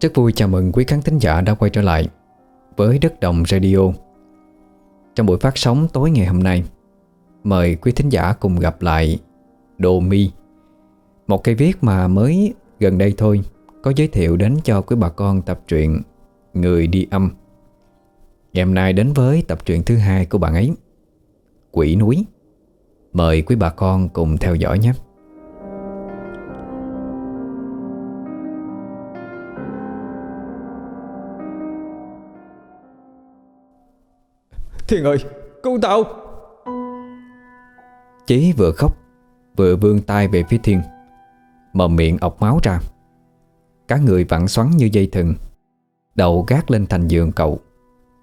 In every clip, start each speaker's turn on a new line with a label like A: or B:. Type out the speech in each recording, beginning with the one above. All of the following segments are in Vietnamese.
A: Rất vui chào mừng quý khán thính giả đã quay trở lại với Đất Đồng Radio. Trong buổi phát sóng tối ngày hôm nay, Mời quý thính giả cùng gặp lại Đồ Mi. Một cây viết mà mới gần đây thôi, Có giới thiệu đến cho quý bà con tập truyện Người đi âm. Ngày hôm nay đến với tập truyện thứ hai của bạn ấy, Quỷ núi. Mời quý bà con cùng theo dõi nhé.
B: Thiên ơi cứu tao
A: Chí vừa khóc, Vừa vươn tay về phía Thiên, Mà miệng ọc máu ra. Cả người vặn xoắn như dây thừng, Đầu gác lên thành giường cậu,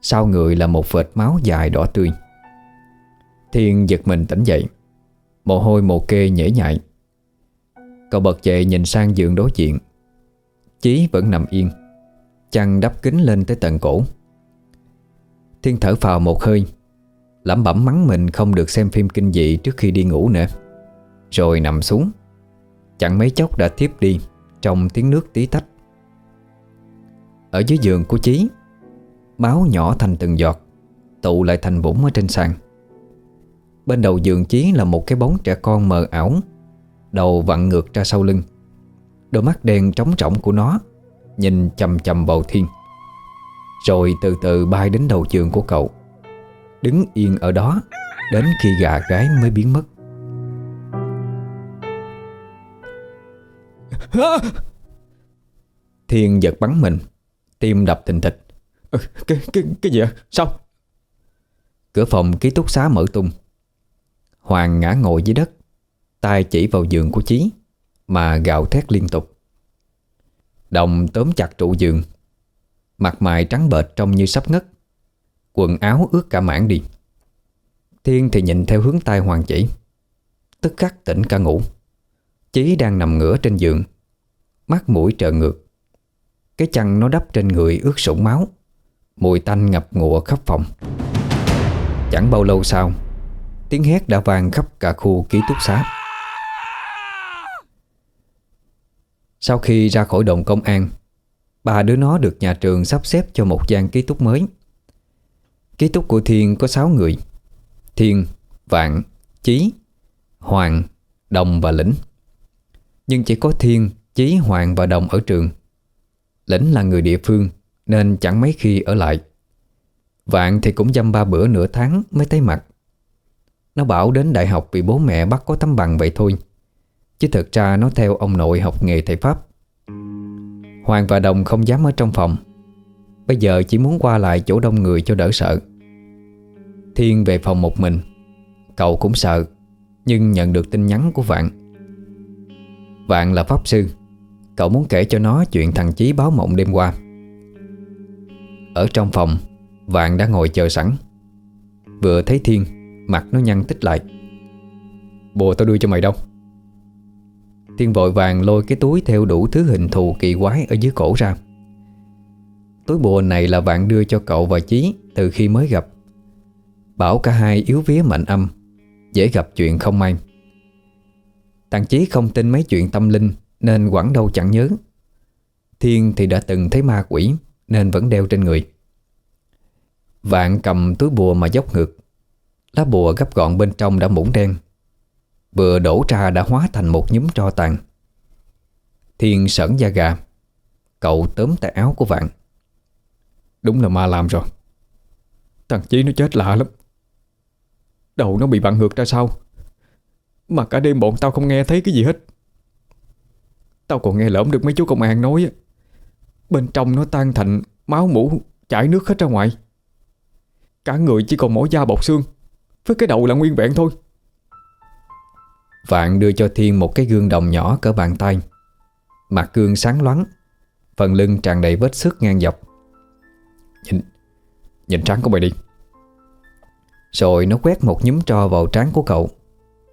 A: Sau người là một vệt máu dài đỏ tươi. Thiên giật mình tỉnh dậy, Mồ hôi mồ kê nhễ nhại. Cậu bật dậy nhìn sang giường đối diện, Chí vẫn nằm yên, Chăn đắp kính lên tới tận cổ. Thiên thở phào một hơi. Lẩm bẩm mắng mình không được xem phim kinh dị trước khi đi ngủ nữa. Rồi nằm xuống. Chẳng mấy chốc đã tiếp đi Trong tiếng nước tí tách. Ở dưới giường của Chí, Máu nhỏ thành từng giọt, Tụ lại thành vũng ở trên sàn. Bên đầu giường Chí là một cái bóng trẻ con mờ ảo, Đầu vặn ngược ra sau lưng. Đôi mắt đen trống trỏng của nó Nhìn chầm chầm vào thiên. Rồi từ từ bay đến đầu giường của cậu. Đứng yên ở đó Đến khi gà gái mới biến mất. Thiên giật bắn mình Tim đập thình thịch.
B: Ừ, cái, cái, cái gì? Sao?
A: Cửa phòng ký túc xá mở tung. Hoàng ngã ngồi dưới đất tay chỉ vào giường của Chí Mà gào thét liên tục. Đồng tóm chặt trụ giường Mặt mày trắng bệch trông như sắp ngất. Quần áo ướt cả mảng đi. Thiên thì nhìn theo hướng tay Hoàng chỉ. Tức khắc tỉnh cả ngủ. Chí đang nằm ngửa trên giường. Mắt mũi trợn ngược. Cái chăn nó đắp trên người ướt sũng máu. Mùi tanh ngập ngụa khắp phòng. Chẳng bao lâu sau, Tiếng hét đã vang khắp cả khu ký túc xá. Sau khi ra khỏi đồn công an Ba đứa nó được nhà trường sắp xếp cho một gian ký túc mới. Ký túc của Thiên có 6 người. Thiên, Vạn, Chí, Hoàng, Đồng và Lĩnh. Nhưng chỉ có Thiên, Chí, Hoàng và Đồng ở trường. Lĩnh là người địa phương Nên chẳng mấy khi ở lại. Vạn thì cũng dăm ba bữa nửa tháng mới thấy mặt. Nó bảo đến đại học vì bố mẹ bắt có tấm bằng vậy thôi. Chứ thật ra nó theo ông nội học nghề thầy Pháp. Hoàng và Đồng không dám ở trong phòng. Bây giờ chỉ muốn qua lại chỗ đông người cho đỡ sợ. Thiên về phòng một mình. Cậu cũng sợ, Nhưng nhận được tin nhắn của Vạn. Vạn là pháp sư. Cậu muốn kể cho nó chuyện thằng Chí báo mộng đêm qua. Ở trong phòng, Vạn đã ngồi chờ sẵn. Vừa thấy Thiên, Mặt nó nhăn tích lại. Bùa tao đưa cho mày đâu. Thiên vội vàng lôi cái túi theo đủ thứ hình thù kỳ quái ở dưới cổ ra. Túi bùa này là bạn đưa cho cậu và Chí từ khi mới gặp. Bảo cả hai yếu vía mạnh âm, Dễ gặp chuyện không may. Thằng Chí không tin mấy chuyện tâm linh, Nên quẳng đâu chẳng nhớ. Thiên thì đã từng thấy ma quỷ, Nên vẫn đeo trên người. Vạn cầm túi bùa mà dốc ngược, Lá bùa gấp gọn bên trong đã mũng đen. Vừa đổ ra đã hóa thành một nhúm tro tàn. Thiên sởn da gà, Cậu tóm tay áo của Vạn
B: Đúng là ma làm rồi. Thằng Chí nó chết lạ lắm. Đầu nó bị vặn ngược ra sau. Mà cả đêm bọn tao không nghe thấy cái gì hết. Tao còn nghe lỡm được mấy chú công an nói Bên trong nó tan thành Máu mũ chảy nước hết ra ngoài. Cả người chỉ còn mỗi da bọc xương. Với cái đầu là nguyên vẹn thôi.
A: Vạn đưa cho Thiên một cái gương đồng nhỏ cỡ bàn tay. Mặt gương sáng loáng, Phần lưng tràn đầy vết sức ngang dọc.
B: Nhìn Nhìn trắng của mày đi.
A: Rồi nó quét một nhúm tro vào trán của cậu.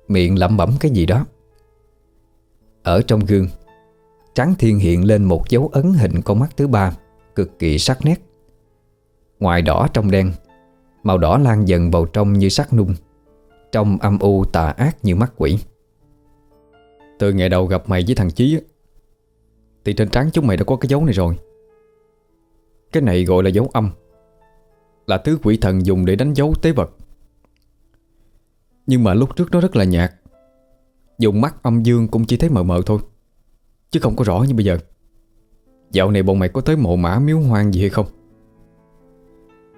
A: Miệng lẩm bẩm cái gì đó. Ở trong gương Trắng thiên hiện lên một dấu ấn hình con mắt thứ ba, Cực kỳ sắc nét. Ngoài đỏ trong đen, Màu đỏ lan dần vào trong như sắc nung. Trong âm u tà ác như mắt quỷ.
B: Từ ngày đầu gặp mày với thằng Chí Thì trên trán chúng mày đã có cái dấu này rồi. Cái này gọi là dấu âm, Là thứ quỷ thần dùng để đánh dấu tế vật. Nhưng mà lúc trước nó rất là nhạt, Dùng mắt âm dương cũng chỉ thấy mờ mờ thôi, Chứ không có rõ như bây giờ. Dạo này bọn mày có tới mộ mã miếu hoang gì hay không?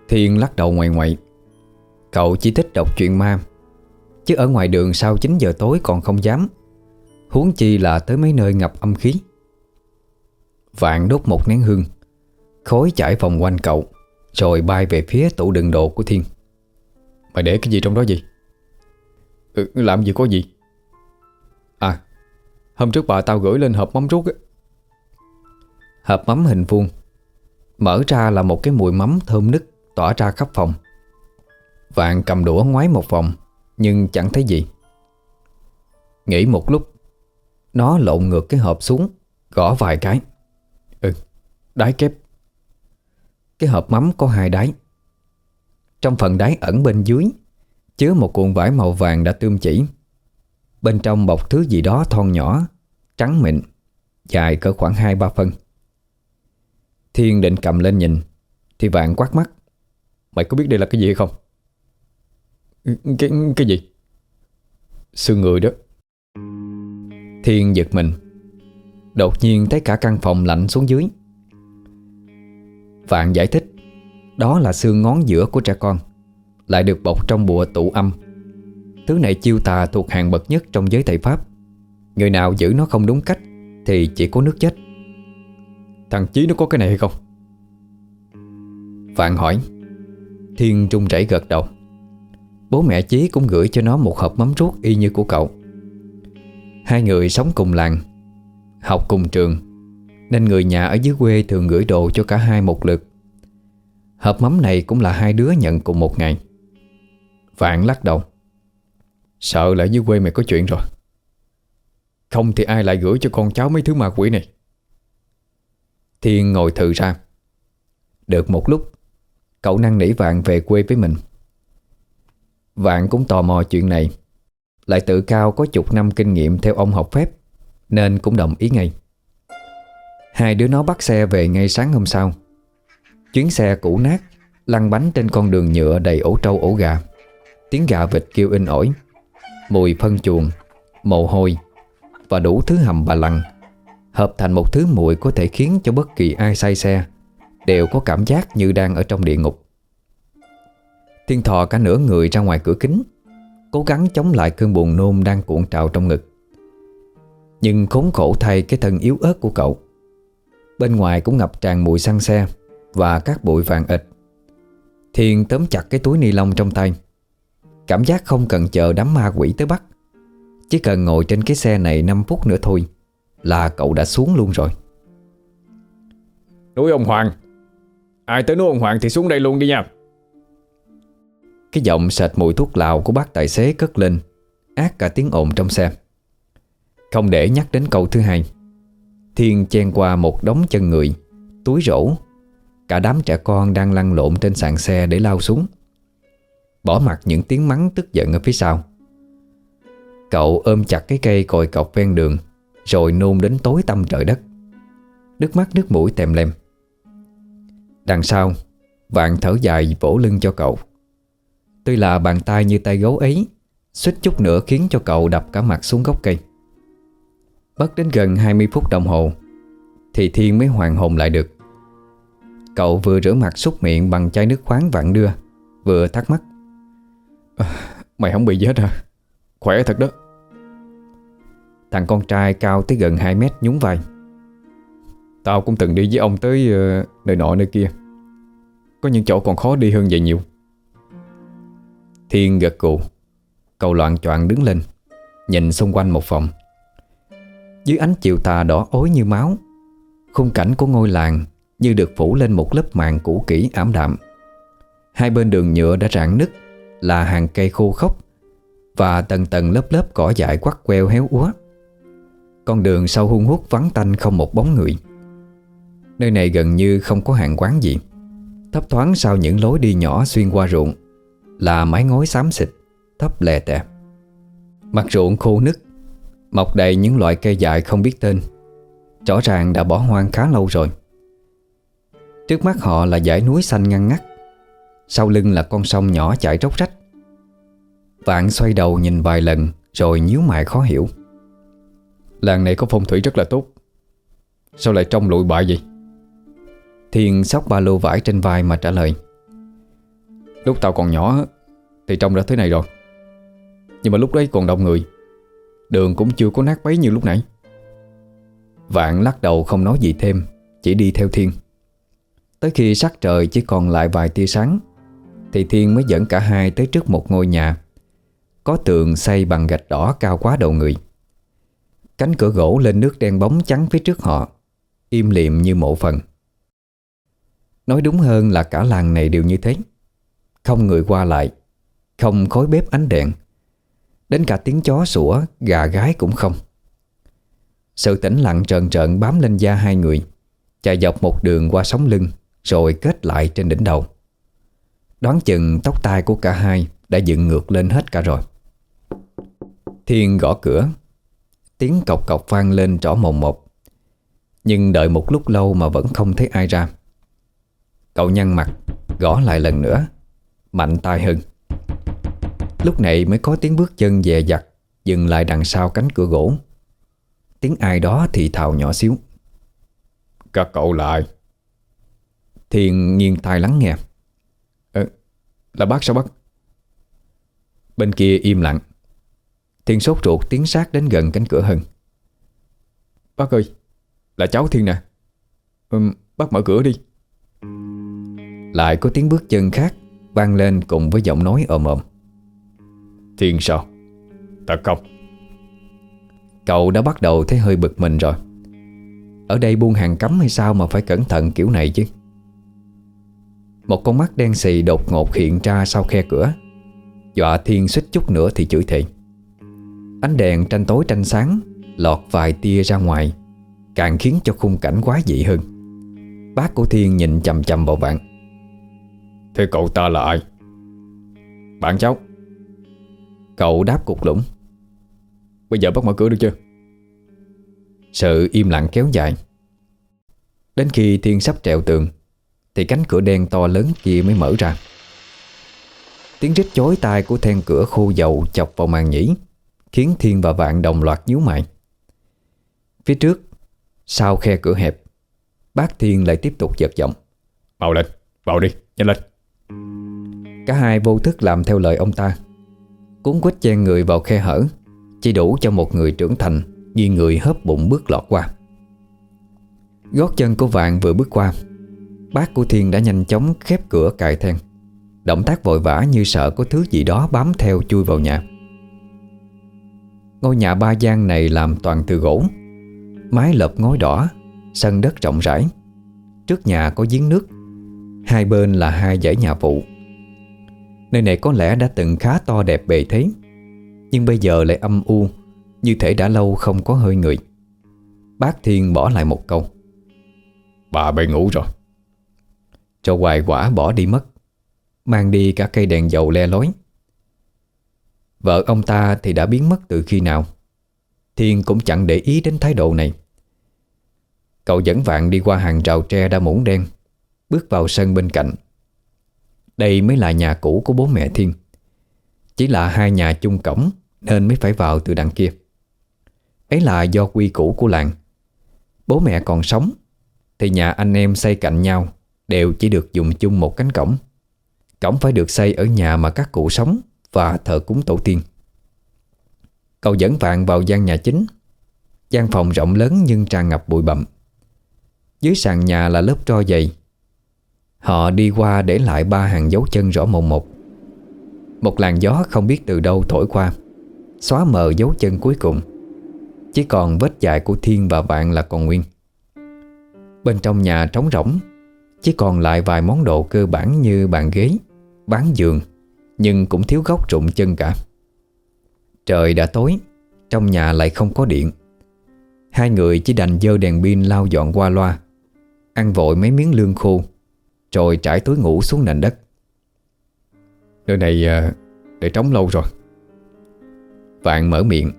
A: Thiên lắc đầu ngoài ngoại, Cậu chỉ thích đọc chuyện ma, Chứ ở ngoài đường sau 9 giờ tối còn không dám. Huống chi là tới mấy nơi ngập âm khí. Vạn đốt một nén hương Khói chảy vòng quanh cậu Rồi bay về phía tủ đựng đồ của Thiên.
B: Mày để cái gì trong đó gì ừ, Làm gì có gì. À Hôm trước bà tao gửi lên hộp mắm rút ấy.
A: Hộp mắm hình vuông Mở ra là một cái mùi mắm thơm nức Tỏa ra khắp phòng. Vạn cầm đũa ngoái một vòng Nhưng chẳng thấy gì. Nghĩ một lúc nó lộn ngược cái hộp xuống Gõ vài cái.
B: Ừ, đáy kép.
A: Cái hộp mắm có hai đáy Trong phần đáy ẩn bên dưới Chứa một cuộn vải màu vàng đã tươm chỉ. Bên trong bọc thứ gì đó thon nhỏ Trắng mịn Dài cỡ khoảng 2-3 phân. Thiên định cầm lên nhìn Thì vạn quát mắt.
B: Mày có biết đây là cái gì hay không? Ừ, cái, cái gì? Xương người đó.
A: Thiên giật mình. Đột nhiên thấy cả căn phòng lạnh xuống dưới. Vạn giải thích, Đó là xương ngón giữa của trẻ con, Lại được bọc trong bùa tụ âm. Thứ này chiêu tà thuộc hàng bậc nhất trong giới thầy Pháp. Người nào giữ nó không đúng cách Thì chỉ có nước chết.
B: Thằng Chí nó có cái này hay không?
A: Vạn hỏi. Thiên trung rẩy gật đầu. Bố mẹ Chí cũng gửi cho nó một hộp mắm ruốc y như của cậu. Hai người sống cùng làng, Học cùng trường, Nên người nhà ở dưới quê thường gửi đồ cho cả hai một lượt. Hộp mắm này cũng là hai đứa nhận cùng một ngày. Vạn lắc đầu,
B: Sợ là dưới quê mày có chuyện rồi. Không thì ai lại gửi cho con cháu mấy thứ ma quỷ này?
A: Thiên ngồi thử ra. Được một lúc, Cậu năng nỉ Vạn về quê với mình. Vạn cũng tò mò chuyện này. Lại tự cao có chục năm kinh nghiệm theo ông học phép, Nên cũng đồng ý ngay. Hai đứa nó bắt xe về ngay sáng hôm sau. Chuyến xe cũ nát, Lăn bánh trên con đường nhựa đầy ổ trâu ổ gà. Tiếng gà vịt kêu in ỏi Mùi phân chuồng, Mồ hôi, Và đủ thứ hầm bà lằn Hợp thành một thứ mùi có thể khiến cho bất kỳ ai say xe, Đều có cảm giác như đang ở trong địa ngục. Thiên thọ cả nửa người ra ngoài cửa kính Cố gắng chống lại cơn buồn nôn đang cuộn trào trong ngực. Nhưng khốn khổ thay cái thân yếu ớt của cậu. Bên ngoài cũng ngập tràn mùi xăng xe Và các bụi vàng ịch. Thiên tóm chặt cái túi ni lông trong tay. Cảm giác không cần chờ đám ma quỷ tới bắt. Chỉ cần ngồi trên cái xe này 5 phút nữa thôi Là cậu đã xuống luôn rồi.
B: Núi ông Hoàng. Ai tới núi ông Hoàng thì xuống đây luôn đi nha.
A: Cái giọng sệt mùi thuốc lào của bác tài xế cất lên, Ác cả tiếng ồn trong xe. Không để nhắc đến câu thứ hai, Thiên chen qua một đống chân người, Túi rổ. Cả đám trẻ con đang lăn lộn trên sàn xe để lao xuống. Bỏ mặt những tiếng mắng tức giận ở phía sau. Cậu ôm chặt cái cây còi cọc ven đường, Rồi nôn đến tối tăm trời đất. Nước mắt, nước mũi tèm lem. Đằng sau, Vạn thở dài vỗ lưng cho cậu. Tuy là bàn tay như tay gấu ấy Suýt chút nữa khiến cho cậu đập cả mặt xuống gốc cây. Bất đến gần 20 phút đồng hồ Thì Thiên mới hoàn hồn lại được. Cậu vừa rửa mặt súc miệng bằng chai nước khoáng vạn đưa Vừa thắc mắc.
B: À, Mày không bị gì hết hả? Khỏe thật đó.
A: Thằng con trai cao tới gần 2 mét nhún vai.
B: Tao cũng từng đi với ông tới uh, nơi nọ nơi kia. Có những chỗ còn khó đi hơn vậy nhiều.
A: Thiên gật cụ Cậu loạn choạng đứng lên, Nhìn xung quanh một phòng. Dưới ánh chiều tà đỏ ối như máu, Khung cảnh của ngôi làng Như được phủ lên một lớp màn cũ kỹ ảm đạm. Hai bên đường nhựa đã rạn nứt, Là hàng cây khô khốc Và tầng tầng lớp lớp cỏ dại quắt queo héo úa. Con đường sau hung hút vắng tanh không một bóng người. Nơi này gần như không có hàng quán gì. Thấp thoáng sau những lối đi nhỏ xuyên qua ruộng là mái ngói xám xịt, Thấp lè tè. Mặt ruộng khô nứt, Mọc đầy những loại cây dại không biết tên. Rõ ràng đã bỏ hoang khá lâu rồi. Trước mắt họ là dãy núi xanh ngăn ngắt, Sau lưng là con sông nhỏ chảy róc rách. Vạn xoay đầu nhìn vài lần Rồi nhíu mày khó hiểu.
B: Làng này có phong thủy rất là tốt. Sao lại trông lụi bại vậy?
A: Thiên sóc ba lô vải trên vai mà trả lời.
B: Lúc tao còn nhỏ Thì trông đã thế này rồi. Nhưng mà lúc đấy còn đông người, Đường cũng chưa có nát bấy như lúc nãy.
A: Vạn lắc đầu không nói gì thêm, Chỉ đi theo Thiên. Tới khi sắc trời chỉ còn lại vài tia sáng, Thì Thiên mới dẫn cả hai tới trước một ngôi nhà, Có tường xây bằng gạch đỏ cao quá đầu người. Cánh cửa gỗ lên nước đen bóng trắng phía trước họ, Im liệm như mộ phần. Nói đúng hơn là cả làng này đều như thế. Không người qua lại, Không khói bếp ánh đèn. Đến cả tiếng chó sủa, Gà gái cũng không. Sự tĩnh lặng trần trợn bám lên da hai người, Chạy dọc một đường qua sống lưng, Rồi kết lại trên đỉnh đầu. Đoán chừng tóc tai của cả hai Đã dựng ngược lên hết cả rồi. Thiên gõ cửa, Tiếng cọc cọc vang lên rõ mồm một Nhưng đợi một lúc lâu mà vẫn không thấy ai ra. Cậu nhăn mặt, Gõ lại lần nữa. Mạnh tay hơn. Lúc này mới có tiếng bước chân dè dặt Dừng lại đằng sau cánh cửa gỗ. Tiếng ai đó thì thào nhỏ xíu.
B: Các cậu lại.
A: Thiên nghiêng tai lắng nghe.
B: Ờ, Là bác sao bác?
A: Bên kia im lặng. Thiên sốt ruột tiến sát đến gần cánh cửa hơn.
B: Bác ơi Là cháu Thiên nè. Ừ, Bác mở cửa đi.
A: Lại có tiếng bước chân khác vang lên cùng với giọng nói ồm ồm.
B: Thiên sao? Thật không.
A: Cậu đã bắt đầu thấy hơi bực mình rồi. Ở đây buôn hàng cấm hay sao mà phải cẩn thận kiểu này chứ? Một con mắt đen xì đột ngột hiện ra sau khe cửa. Dọa Thiên suýt chút nữa thì chửi thề. Ánh đèn tranh tối tranh sáng Lọt vài tia ra ngoài Càng khiến cho khung cảnh quá dị hơn. Bác của Thiên nhìn chầm chầm vào bạn
B: Thế cậu ta là ai? Bạn cháu.
A: Cậu đáp cục lũng.
B: Bây giờ bắt mở cửa được chưa?
A: Sự im lặng kéo dài. Đến khi Thiên sắp trèo tường Thì cánh cửa đen to lớn kia mới mở ra. Tiếng rít chối tai của then cửa khô dầu chọc vào màn nhĩ Khiến Thiên và Vạn đồng loạt nhíu mày. Phía trước Sau khe cửa hẹp Bác Thiên lại tiếp tục giật giọng.
B: Vào lên, vào đi, nhanh lên.
A: Cả hai vô thức làm theo lời ông ta. Cuốn quýt chen người vào khe hở, Chỉ đủ cho một người trưởng thành Ghi người hớp bụng bước lọt qua. Gót chân của Vạn vừa bước qua Bác của Thiên đã nhanh chóng khép cửa cài then. Động tác vội vã như sợ có thứ gì đó bám theo chui vào nhà. Ngôi nhà ba gian này làm toàn từ gỗ, Mái lợp ngói đỏ, Sân đất rộng rãi. Trước nhà có giếng nước, Hai bên là hai dãy nhà phụ. Nơi này có lẽ đã từng khá to đẹp bề thế Nhưng bây giờ lại âm u Như thể đã lâu không có hơi người. Bác Thiên bỏ lại một câu.
B: Bà bê ngủ rồi.
A: Cho hoài quả bỏ đi mất Mang đi cả cây đèn dầu le lói. Vợ ông ta thì đã biến mất từ khi nào? Thiên cũng chẳng để ý đến thái độ này. Cậu dẫn vạn đi qua hàng rào tre đã muỗng đen Bước vào sân bên cạnh đây mới là nhà cũ của bố mẹ Thiên. Chỉ là hai nhà chung cổng Nên mới phải vào từ đằng kia. Ấy là do quy củ của làng. Bố mẹ còn sống, Thì nhà anh em xây cạnh nhau Đều chỉ được dùng chung một cánh cổng. Cổng phải được xây ở nhà mà các cụ sống Và thờ cúng tổ tiên. Cậu dẫn vạn vào gian nhà chính. Gian phòng rộng lớn nhưng tràn ngập bụi bặm. Dưới sàn nhà là lớp tro dày. Họ đi qua để lại ba hàng dấu chân rõ mồn một Một làn gió không biết từ đâu thổi qua, Xóa mờ dấu chân cuối cùng. Chỉ còn vết dài của Thiên và Vạn là còn nguyên. Bên trong nhà trống rỗng, Chỉ còn lại vài món đồ cơ bản như bàn ghế, Bán giường, Nhưng cũng thiếu góc rụng chân cả. Trời đã tối, Trong nhà lại không có điện. Hai người chỉ đành dơ đèn pin lau dọn qua loa, Ăn vội mấy miếng lương khô. Rồi trải túi ngủ xuống nền đất.
B: Nơi này ờ, để trống lâu rồi.
A: Vạn mở miệng,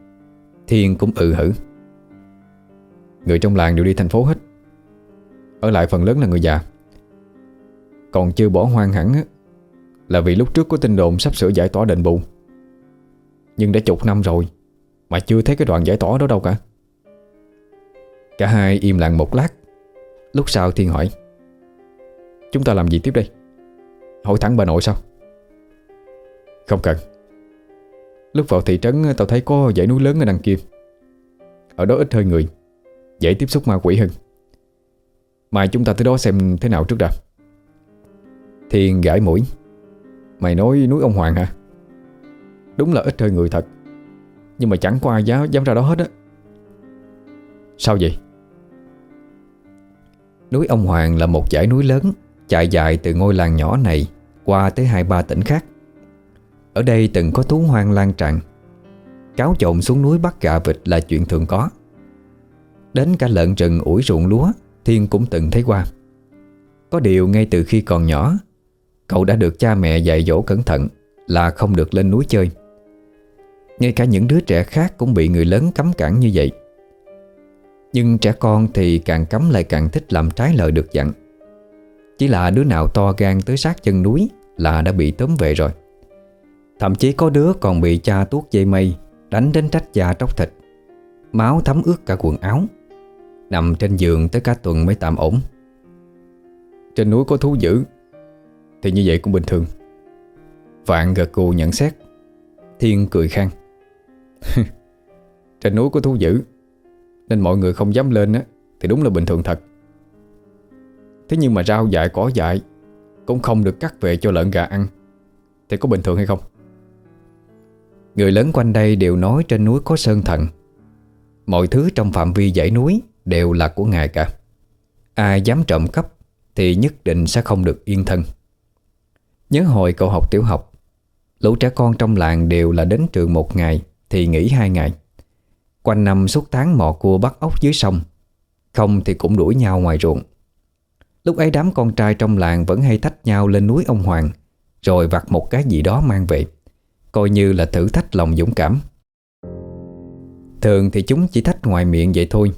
A: Thiên cũng ừ hử.
B: Người trong làng đều đi thành phố hết. Ở lại phần lớn là người già. Còn chưa bỏ hoang hẳn Là vì lúc trước có tin đồn sắp sửa giải tỏa đền bù. Nhưng đã chục năm rồi, Mà chưa thấy cái đoạn giải tỏa đó đâu cả.
A: Cả hai im lặng một lát, Lúc sau Thiên hỏi.
B: Chúng ta làm gì tiếp đây? Hỏi thẳng bà nội sao?
A: Không cần.
B: Lúc vào thị trấn tao thấy có dãy núi lớn ở đằng kia. Ở đó ít hơi người. Dễ tiếp xúc ma quỷ hơn. Mai chúng ta tới đó xem thế nào trước đã.
A: Thiên gãi mũi.
B: Mày nói núi ông Hoàng hả? Đúng là ít hơi người thật. Nhưng mà chẳng có ai dám, dám ra đó hết á. Sao vậy?
A: Núi ông Hoàng là một dãy núi lớn. Chạy dài từ ngôi làng nhỏ này Qua tới hai ba tỉnh khác. Ở đây từng có thú hoang lan tràn. Cáo trộn xuống núi bắt gà vịt là chuyện thường có. Đến cả lợn rừng, ủi ruộng lúa, Thiên cũng từng thấy qua. Có điều ngay từ khi còn nhỏ, Cậu đã được cha mẹ dạy dỗ cẩn thận Là không được lên núi chơi. Ngay cả những đứa trẻ khác Cũng bị người lớn cấm cản như vậy. Nhưng trẻ con thì càng cấm lại càng thích làm trái lời được dặn. Chỉ là đứa nào to gan tới sát chân núi Là đã bị tóm về rồi. Thậm chí có đứa còn bị cha tuốt dây mây, Đánh đến trách da tróc thịt, Máu thấm ướt cả quần áo, Nằm trên giường tới cả tuần mới tạm ổn.
B: Trên núi có thú dữ, Thì như vậy cũng bình thường.
A: Vạn gật cù nhận xét, Thiên cười khang.
B: Trên núi có thú dữ, Nên mọi người không dám lên á, Thì đúng là bình thường thật. Thế nhưng mà rau dại, cỏ dại Cũng không được cắt về cho lợn gà ăn. Thì có bình thường hay không?
A: Người lớn quanh đây đều nói trên núi có sơn thần. Mọi thứ trong phạm vi dãy núi đều là của ngài cả. Ai dám trộm cắp Thì nhất định sẽ không được yên thân. Nhớ hồi cậu học tiểu học, Lũ trẻ con trong làng đều là đến trường một ngày Thì nghỉ hai ngày. Quanh năm suốt tháng mò cua bắt ốc dưới sông, Không thì cũng đuổi nhau ngoài ruộng. Lúc ấy đám con trai trong làng Vẫn hay thách nhau lên núi ông Hoàng, Rồi vặt một cái gì đó mang về, Coi như là thử thách lòng dũng cảm. Thường thì chúng chỉ thách ngoài miệng vậy thôi,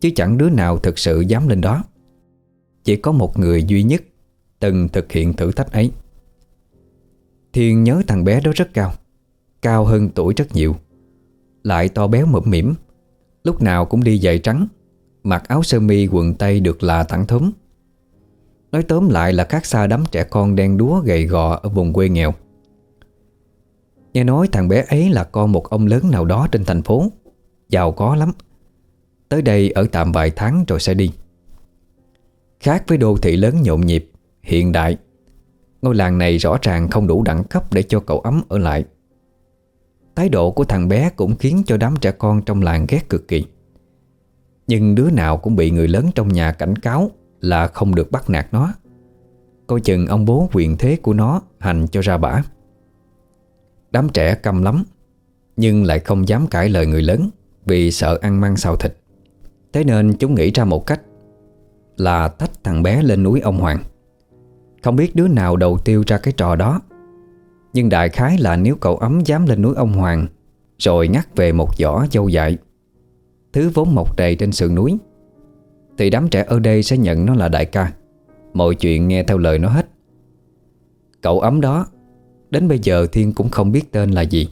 A: Chứ chẳng đứa nào thực sự dám lên đó. Chỉ có một người duy nhất Từng thực hiện thử thách ấy. Thiên nhớ thằng bé đó rất cao Cao hơn tuổi rất nhiều, Lại to béo mập mỉm, Lúc nào cũng đi giày trắng, Mặc áo sơ mi quần tây được là thẳng thúng Nói tóm lại là khác xa đám trẻ con đen đúa gầy gò ở vùng quê nghèo. Nghe nói thằng bé ấy là con một ông lớn nào đó trên thành phố. Giàu có lắm. Tới đây ở tạm vài tháng rồi sẽ đi. Khác với đô thị lớn nhộn nhịp, Hiện đại, Ngôi làng này rõ ràng không đủ đẳng cấp Để cho cậu ấm ở lại. Thái độ của thằng bé cũng khiến cho đám trẻ con trong làng ghét cực kỳ. Nhưng đứa nào cũng bị người lớn trong nhà cảnh cáo là không được bắt nạt nó. Coi chừng ông bố quyền thế của nó Hành cho ra bả. Đám trẻ căm lắm, Nhưng lại không dám cãi lời người lớn Vì sợ ăn măng xào thịt. Thế nên chúng nghĩ ra một cách Là tách thằng bé lên núi ông Hoàng. Không biết đứa nào đầu tiêu ra cái trò đó, Nhưng đại khái là nếu cậu ấm dám lên núi ông Hoàng, Rồi ngắt về một giỏ dâu dại, Thứ vốn mọc đầy trên sườn núi thì đám trẻ ở đây sẽ nhận nó là đại ca. Mọi chuyện nghe theo lời nó hết. Cậu ấm đó, Đến bây giờ Thiên cũng không biết tên là gì.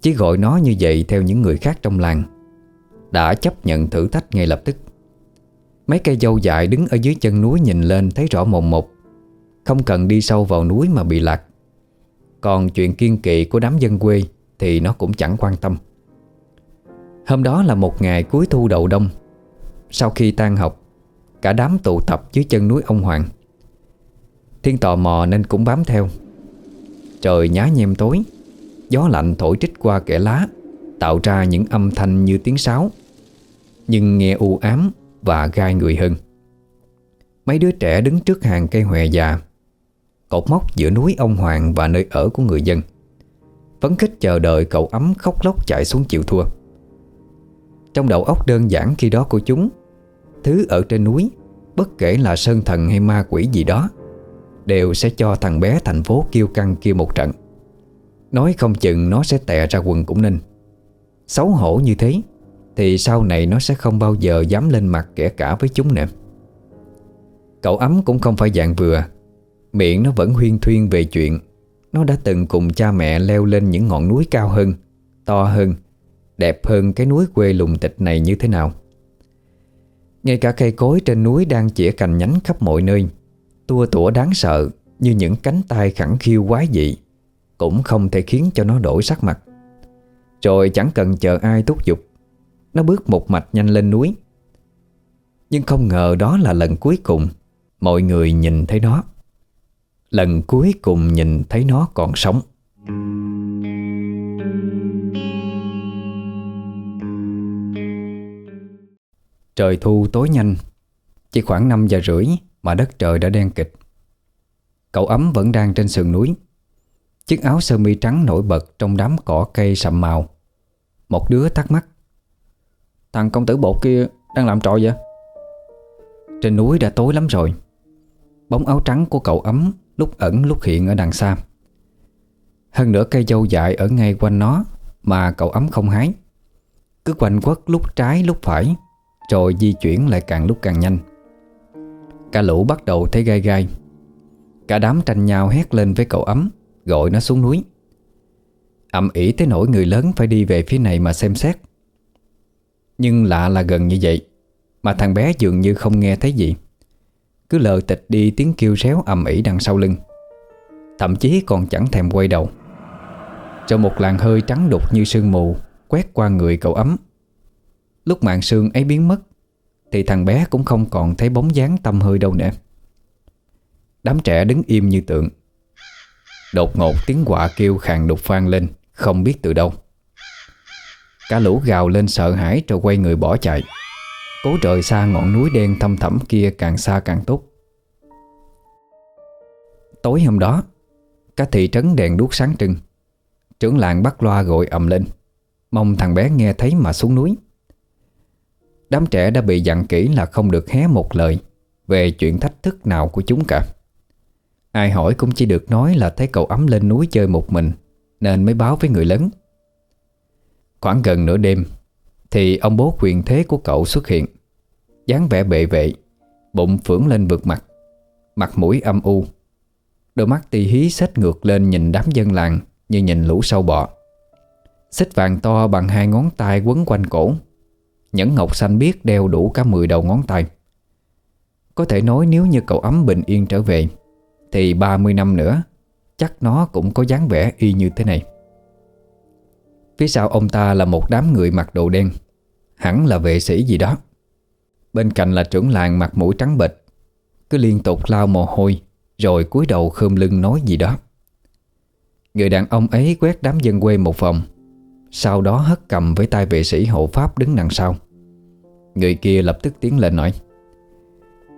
A: Chỉ gọi nó như vậy theo những người khác trong làng. Đã chấp nhận thử thách ngay lập tức. Mấy cây dâu dại đứng ở dưới chân núi nhìn lên thấy rõ mồn một. Không cần đi sâu vào núi mà bị lạc. Còn chuyện kiên kỵ của đám dân quê Thì nó cũng chẳng quan tâm. Hôm đó là một ngày cuối thu đầu đông. Sau khi tan học, Cả đám tụ tập dưới chân núi ông Hoàng. Thiên tò mò nên cũng bám theo. Trời nhá nhem tối, Gió lạnh thổi trích qua kẽ lá, Tạo ra những âm thanh như tiếng sáo. Nhưng nghe u ám Và gai người hơn. Mấy đứa trẻ đứng trước hàng cây hòe già, Cột mốc giữa núi ông Hoàng Và nơi ở của người dân. Phấn khích chờ đợi cậu ấm khóc lóc chạy xuống chịu thua. Trong đầu óc đơn giản khi đó của chúng Thứ ở trên núi, Bất kể là sơn thần hay ma quỷ gì đó, Đều sẽ cho thằng bé thành phố kêu căng kia một trận. Nói không chừng nó sẽ tè ra quần cũng nên. Xấu hổ như thế, Thì sau này nó sẽ không bao giờ dám lên mặt kẻ cả với chúng nữa Cậu ấm cũng không phải dạng vừa, Miệng nó vẫn huyên thuyên về chuyện Nó đã từng cùng cha mẹ leo lên những ngọn núi cao hơn, To hơn, Đẹp hơn cái núi quê lùng tịch này như thế nào. Ngay cả cây cối trên núi đang chĩa cành nhánh khắp mọi nơi. Tua tủa đáng sợ, Như những cánh tay khẳng khiu quái dị, Cũng không thể khiến cho nó đổi sắc mặt. Rồi chẳng cần chờ ai thúc giục. Nó bước một mạch nhanh lên núi. Nhưng không ngờ đó là lần cuối cùng Mọi người nhìn thấy nó. Lần cuối cùng nhìn thấy nó còn sống. Trời thu tối nhanh. Chỉ khoảng 5 giờ rưỡi Mà đất trời đã đen kịch. Cậu ấm vẫn đang trên sườn núi. Chiếc áo sơ mi trắng nổi bật Trong đám cỏ cây sậm màu. Một đứa thắc mắc, Thằng công tử bột kia đang làm trò vậy? Trên núi đã tối lắm rồi. Bóng áo trắng của cậu ấm Lúc ẩn lúc hiện ở đằng xa. Hơn nữa cây dâu dại ở ngay quanh nó Mà cậu ấm không hái. Cứ quanh quất lúc trái lúc phải rồi di chuyển lại càng lúc càng nhanh. Cả lũ bắt đầu thấy gai gai. Cả đám tranh nhau hét lên với cậu ấm, Gọi nó xuống núi. Ầm ỉ tới nỗi người lớn phải đi về phía này mà xem xét. Nhưng lạ là gần như vậy, Mà thằng bé dường như không nghe thấy gì. Cứ lờ tịch đi tiếng kêu réo ầm ĩ đằng sau lưng. Thậm chí còn chẳng thèm quay đầu. Cho một làn hơi trắng đục như sương mù, Quét qua người cậu ấm. Lúc mạng sương ấy biến mất, Thì thằng bé cũng không còn thấy bóng dáng tâm hơi đâu nữa. Đám trẻ đứng im như tượng. Đột ngột tiếng quạ kêu khàn đục vang lên, Không biết từ đâu. Cả lũ gào lên sợ hãi rồi quay người bỏ chạy. Cố trời xa ngọn núi đen thâm thẳm kia càng xa càng tốt. Tối hôm đó, Cả thị trấn đèn đuốc sáng trưng. Trưởng làng bắt loa gọi ầm lên. Mong thằng bé nghe thấy mà xuống núi. Đám trẻ đã bị dặn kỹ là không được hé một lời Về chuyện thách thức nào của chúng cả. Ai hỏi cũng chỉ được nói là thấy cậu ấm lên núi chơi một mình, Nên mới báo với người lớn. Khoảng gần nửa đêm, thì ông bố quyền thế của cậu xuất hiện, dáng vẻ bệ vệ, Bụng phưởng lên vượt mặt Mặt mũi âm u. Đôi mắt tì hí xếch ngược lên nhìn đám dân làng Như nhìn lũ sâu bọ. Xích vàng to bằng hai ngón tay quấn quanh cổ. Nhẫn ngọc xanh biết đeo đủ cả 10 đầu ngón tay. Có thể nói nếu như cậu ấm bình yên trở về, Thì 30 năm nữa, Chắc nó cũng có dáng vẻ y như thế này. Phía sau ông ta là một đám người mặc đồ đen, Hẳn là vệ sĩ gì đó. Bên cạnh là trưởng làng mặt mũi trắng bệch, Cứ liên tục lao mồ hôi, Rồi cúi đầu khơm lưng nói gì đó. Người đàn ông ấy quét đám dân quê một vòng sau đó hất cầm với tay vệ sĩ hộ pháp đứng đằng sau. Người kia lập tức tiến lên nói,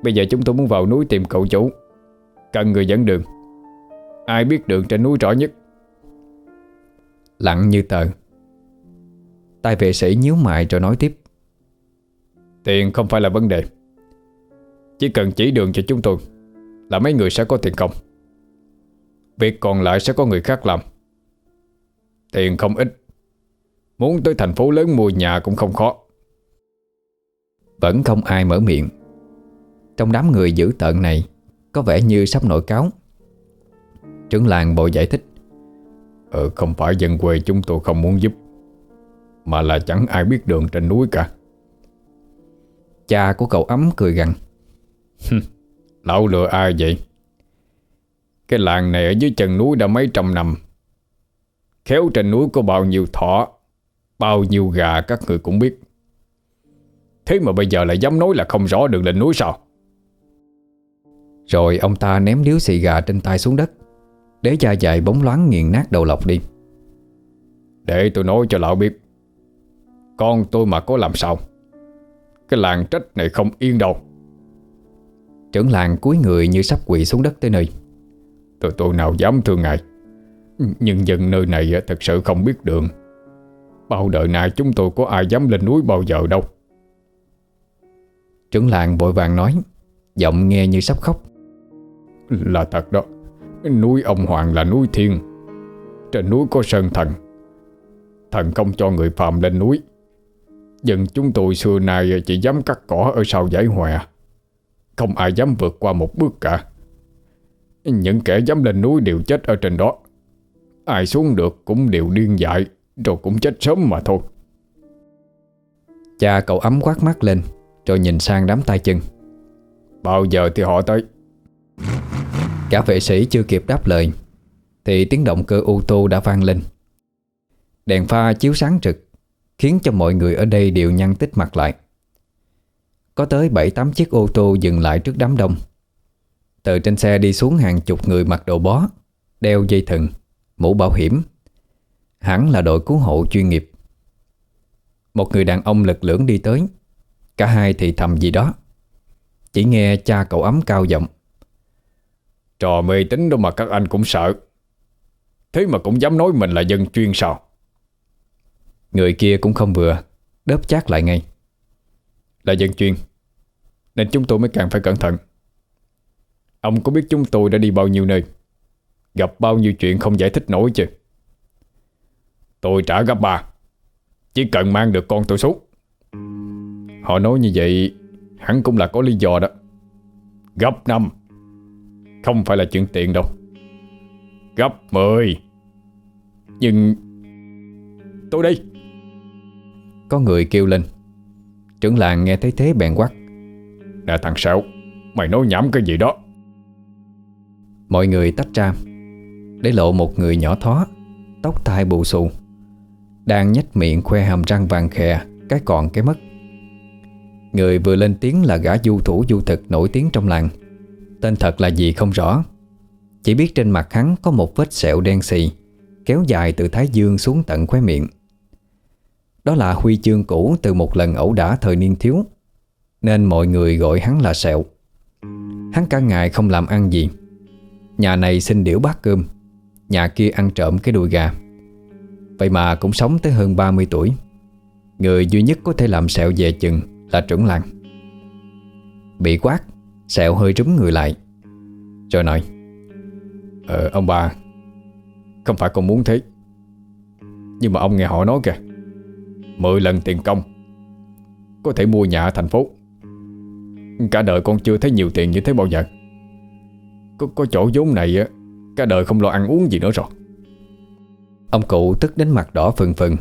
A: Bây giờ chúng tôi muốn vào núi tìm cậu chủ. Cần người dẫn đường. Ai biết đường trên núi rõ nhất. Lặng như tờ. Tay vệ sĩ nhíu mại rồi nói tiếp, Tiền không phải là vấn đề. Chỉ cần chỉ đường cho chúng tôi Là mấy người sẽ có tiền công. Việc còn lại sẽ có người khác làm. Tiền không ít. Muốn tới thành phố lớn mua nhà cũng không khó. Vẫn không ai mở miệng. Trong đám người giữ tợn này, Có vẻ như sắp nổi cáo. Trưởng làng bộ giải thích Ờ không phải dân quê chúng tôi không muốn giúp, Mà là chẳng ai biết đường trên núi cả. Cha của cậu ấm cười gằn Lão lừa ai vậy? Cái làng này ở dưới chân núi đã mấy trăm năm. Khéo trên núi có bao nhiêu thỏ Bao nhiêu gà các người cũng biết. Thế mà bây giờ lại dám nói là không rõ đường lên núi sao? Rồi ông ta ném điếu xì gà trên tay xuống đất. Để da dày bóng loáng nghiền nát đầu lọc đi. Để tôi nói cho lão biết, Con tôi mà có làm sao? Cái làng trách này không yên đâu. Trưởng làng cúi người như sắp quỳ xuống đất tới nơi. Tôi tôi nào dám thương ngài. Nhưng dân nơi này thật sự không biết đường. Bao đời này chúng tôi có ai dám lên núi bao giờ đâu. Trưởng làng vội vàng nói, Giọng nghe như sắp khóc. Là thật đó, Núi ông Hoàng là núi thiên Trên núi có sơn thần. Thần không cho người phàm lên núi. Dân chúng tôi xưa nay chỉ dám cắt cỏ ở sau giải hòa Không ai dám vượt qua một bước cả.
B: Những kẻ dám lên núi đều chết ở trên đó. Ai xuống được cũng đều điên dại. Rồi cũng chết sớm mà thôi.
A: Cha cậu ấm quát mắt lên, Rồi nhìn sang đám tay chân.
B: Bao giờ thì họ tới?
A: Cả vệ sĩ chưa kịp đáp lời, Thì tiếng động cơ ô tô đã vang lên. Đèn pha chiếu sáng trực Khiến cho mọi người ở đây đều nhăn tích mặt lại. Có tới 7-8 chiếc ô tô dừng lại trước đám đông. Từ trên xe đi xuống hàng chục người mặc đồ bó, Đeo dây thừng, Mũ bảo hiểm Hẳn là đội cứu hộ chuyên nghiệp. Một người đàn ông lực lưỡng đi tới. Cả hai thì thầm gì đó. Chỉ nghe cha cậu ấm cao giọng.
B: Trò mê tín đâu mà các anh cũng sợ. Thế mà cũng dám nói mình là dân chuyên sao?
A: Người kia cũng không vừa Đớp chát lại ngay.
B: Là dân chuyên. Nên chúng tôi mới càng phải cẩn thận. Ông có biết chúng tôi đã đi bao nhiêu nơi? Gặp bao nhiêu chuyện không giải thích nổi chứ Tôi trả gấp ba. Chỉ cần mang được con tôi xuống. Họ nói như vậy hắn cũng là có lý do đó. Gấp năm. Không phải là chuyện tiện đâu. Gấp mười. Nhưng Tôi đi
A: Có người kêu lên. Trưởng làng nghe thấy thế bèn quát.
B: Nè thằng Sáu, Mày nói nhảm cái gì đó?
A: Mọi người tách ra. Để lộ một người nhỏ thó, Tóc tai bù xù. Đang nhếch miệng khoe hàm răng vàng khè, Cái còn cái mất. Người vừa lên tiếng là gã du thủ du thực nổi tiếng trong làng. Tên thật là gì không rõ. Chỉ biết trên mặt hắn có một vết sẹo đen xì, Kéo dài từ thái dương xuống tận khóe miệng. Đó là huy chương cũ từ một lần ẩu đả thời niên thiếu, Nên mọi người gọi hắn là sẹo. Hắn cả ngày không làm ăn gì. Nhà này xin điểu bát cơm, Nhà kia ăn trộm cái đùi gà. Vậy mà cũng sống tới hơn 30 tuổi. Người duy nhất có thể làm sẹo về chừng Là trưởng làng. Bị quát Sẹo hơi rúm người lại. Rồi nói
B: Ờ ông bà Không phải con muốn thế. Nhưng mà ông nghe họ nói kìa Mười lần tiền công Có thể mua nhà ở thành phố. Cả đời con chưa thấy nhiều tiền như thế bao giờ. Có, có chỗ vốn này á Cả đời không lo ăn uống gì nữa rồi.
A: Ông cụ tức đến mặt đỏ phừng phừng.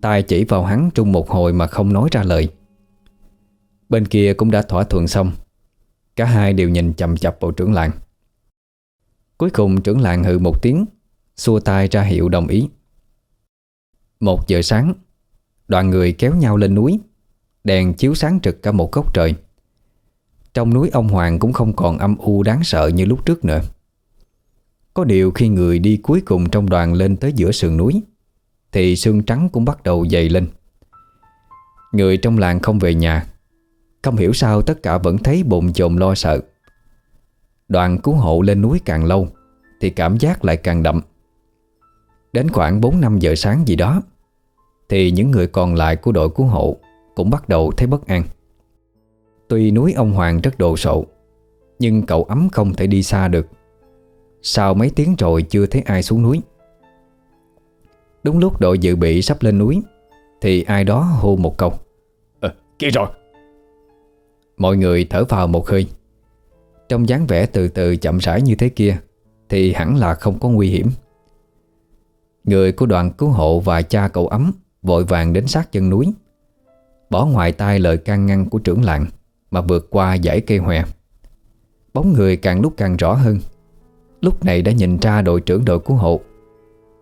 A: Tay chỉ vào hắn trung một hồi mà không nói ra lời. Bên kia cũng đã thỏa thuận xong. Cả hai đều nhìn chầm chập vào trưởng làng. Cuối cùng trưởng làng hừ một tiếng, Xua tay ra hiệu đồng ý. Một giờ sáng, Đoàn người kéo nhau lên núi, Đèn chiếu sáng trực cả một góc trời. Trong núi ông Hoàng cũng không còn âm u đáng sợ như lúc trước nữa. Có điều khi người đi cuối cùng trong đoàn lên tới giữa sườn núi, Thì sương trắng cũng bắt đầu dày lên. Người trong làng không về nhà, Không hiểu sao tất cả vẫn thấy bồn chồn lo sợ. Đoàn cứu hộ lên núi càng lâu, Thì cảm giác lại càng đậm. Đến khoảng 4-5 giờ sáng gì đó, Thì những người còn lại của đội cứu hộ Cũng bắt đầu thấy bất an. Tuy núi ông Hoàng rất đồ sộ, Nhưng cậu ấm không thể đi xa được. Sau mấy tiếng rồi chưa thấy ai xuống núi. Đúng lúc đội dự bị sắp lên núi Thì ai đó hô một câu.
B: Ờ kia rồi.
A: Mọi người thở vào một hơi. Trong dáng vẻ từ từ chậm rãi như thế kia Thì hẳn là không có nguy hiểm. Người của đoàn cứu hộ và cha cậu ấm Vội vàng đến sát chân núi Bỏ ngoài tai lời can ngăn của trưởng làng Mà vượt qua dãy cây hòe. Bóng người càng lúc càng rõ hơn Lúc này đã nhìn ra đội trưởng đội cứu hộ.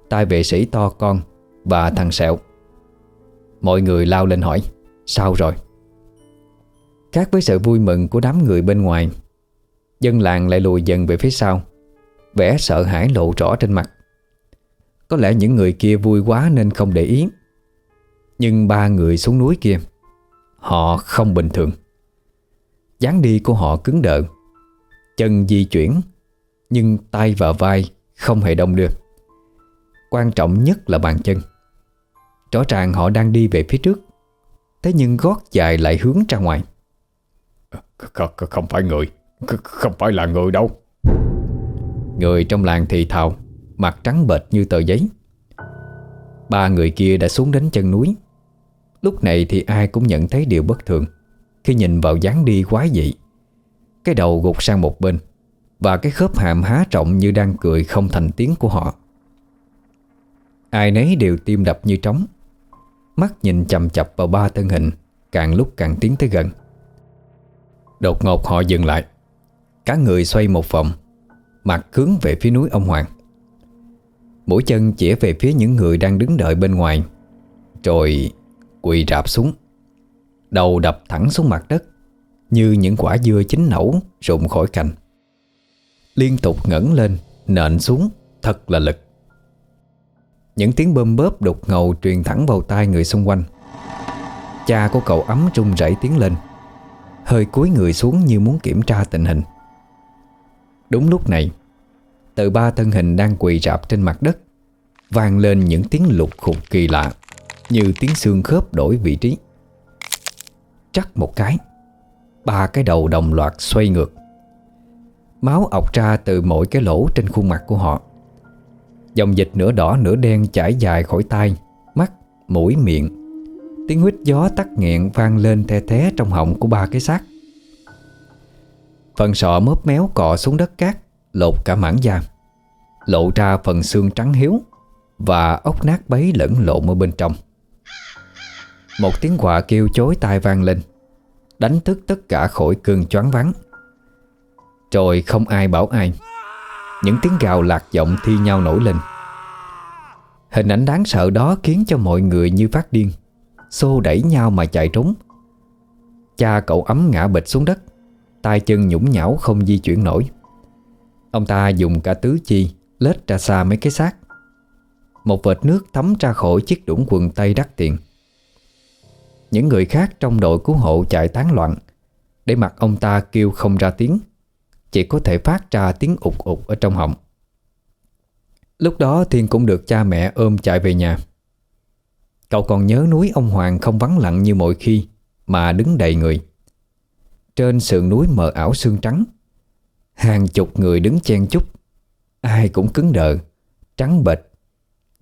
A: Tai vệ sĩ to con Và thằng Sẹo. Mọi người lao lên hỏi, Sao rồi? Khác với sự vui mừng của đám người bên ngoài, Dân làng lại lùi dần về phía sau, Vẻ sợ hãi lộ rõ trên mặt. Có lẽ những người kia vui quá nên không để ý, Nhưng ba người xuống núi kia, Họ không bình thường. Dáng đi của họ cứng đờ, Chân di chuyển nhưng tay và vai không hề đông đưa Quan trọng nhất là bàn chân. Rõ ràng họ đang đi về phía trước. Thế nhưng gót dài lại hướng ra ngoài.
B: Không, không phải người. Không phải là người đâu.
A: Người trong làng thì thào Mặt trắng bệch như tờ giấy. Ba người kia đã xuống đến chân núi. Lúc này thì ai cũng nhận thấy điều bất thường Khi nhìn vào dáng đi quái dị. Cái đầu gục sang một bên và cái khớp hàm há trọng như đang cười không thành tiếng của họ. Ai nấy đều tim đập như trống. Mắt nhìn chầm chập vào ba thân hình, Càng lúc càng tiến tới gần. Đột ngột họ dừng lại. Cả người xoay một vòng, Mặt hướng về phía núi ông Hoàng. Mũi chân chỉ về phía những người đang đứng đợi bên ngoài, Rồi quỳ rạp xuống. Đầu đập thẳng xuống mặt đất, Như những quả dưa chín nẩu rụng khỏi cành. Liên tục ngẩng lên, Nện xuống, Thật là lực. Những tiếng bơm bóp đục ngầu Truyền thẳng vào tai người xung quanh. Cha của cậu ấm trung rẩy tiến lên, Hơi cúi người xuống như muốn kiểm tra tình hình. Đúng lúc này, Từ ba thân hình đang quỳ rạp trên mặt đất, vang lên những tiếng lục khục kỳ lạ, Như tiếng xương khớp đổi vị trí. Chắc một cái, Ba cái đầu đồng loạt xoay ngược. Máu ọc ra từ mỗi cái lỗ trên khuôn mặt của họ. Dòng dịch nửa đỏ nửa đen chảy dài khỏi tai Mắt, mũi, miệng. Tiếng huyết gió tắt nghẹn vang lên the thế trong họng của ba cái xác. Phần sọ mớp méo cọ xuống đất cát Lột cả mảng da. Lộ ra phần xương trắng hiếu Và ốc nát bấy lẫn lộn ở bên trong. Một tiếng quạ kêu chối tai vang lên Đánh thức tất cả khỏi cơn choáng vắng rồi không ai bảo ai. Những tiếng gào lạc giọng thi nhau nổi lên. Hình ảnh đáng sợ đó khiến cho mọi người như phát điên. Xô đẩy nhau mà chạy trốn. Cha cậu ấm ngã bịch xuống đất. Tay chân nhũng nhão không di chuyển nổi. Ông ta dùng cả tứ chi, Lết ra xa mấy cái xác. Một vệt nước thấm ra khỏi chiếc đũng quần tây đắt tiền. Những người khác trong đội cứu hộ chạy tán loạn, Để mặt ông ta kêu không ra tiếng. Chỉ có thể phát ra tiếng ụt ụt ở trong họng. Lúc đó Thiên cũng được cha mẹ ôm chạy về nhà. Cậu còn nhớ núi ông Hoàng không vắng lặng như mọi khi, Mà đứng đầy người. Trên sườn núi mờ ảo sương trắng, Hàng chục người đứng chen chúc. Ai cũng cứng đờ, Trắng bệch,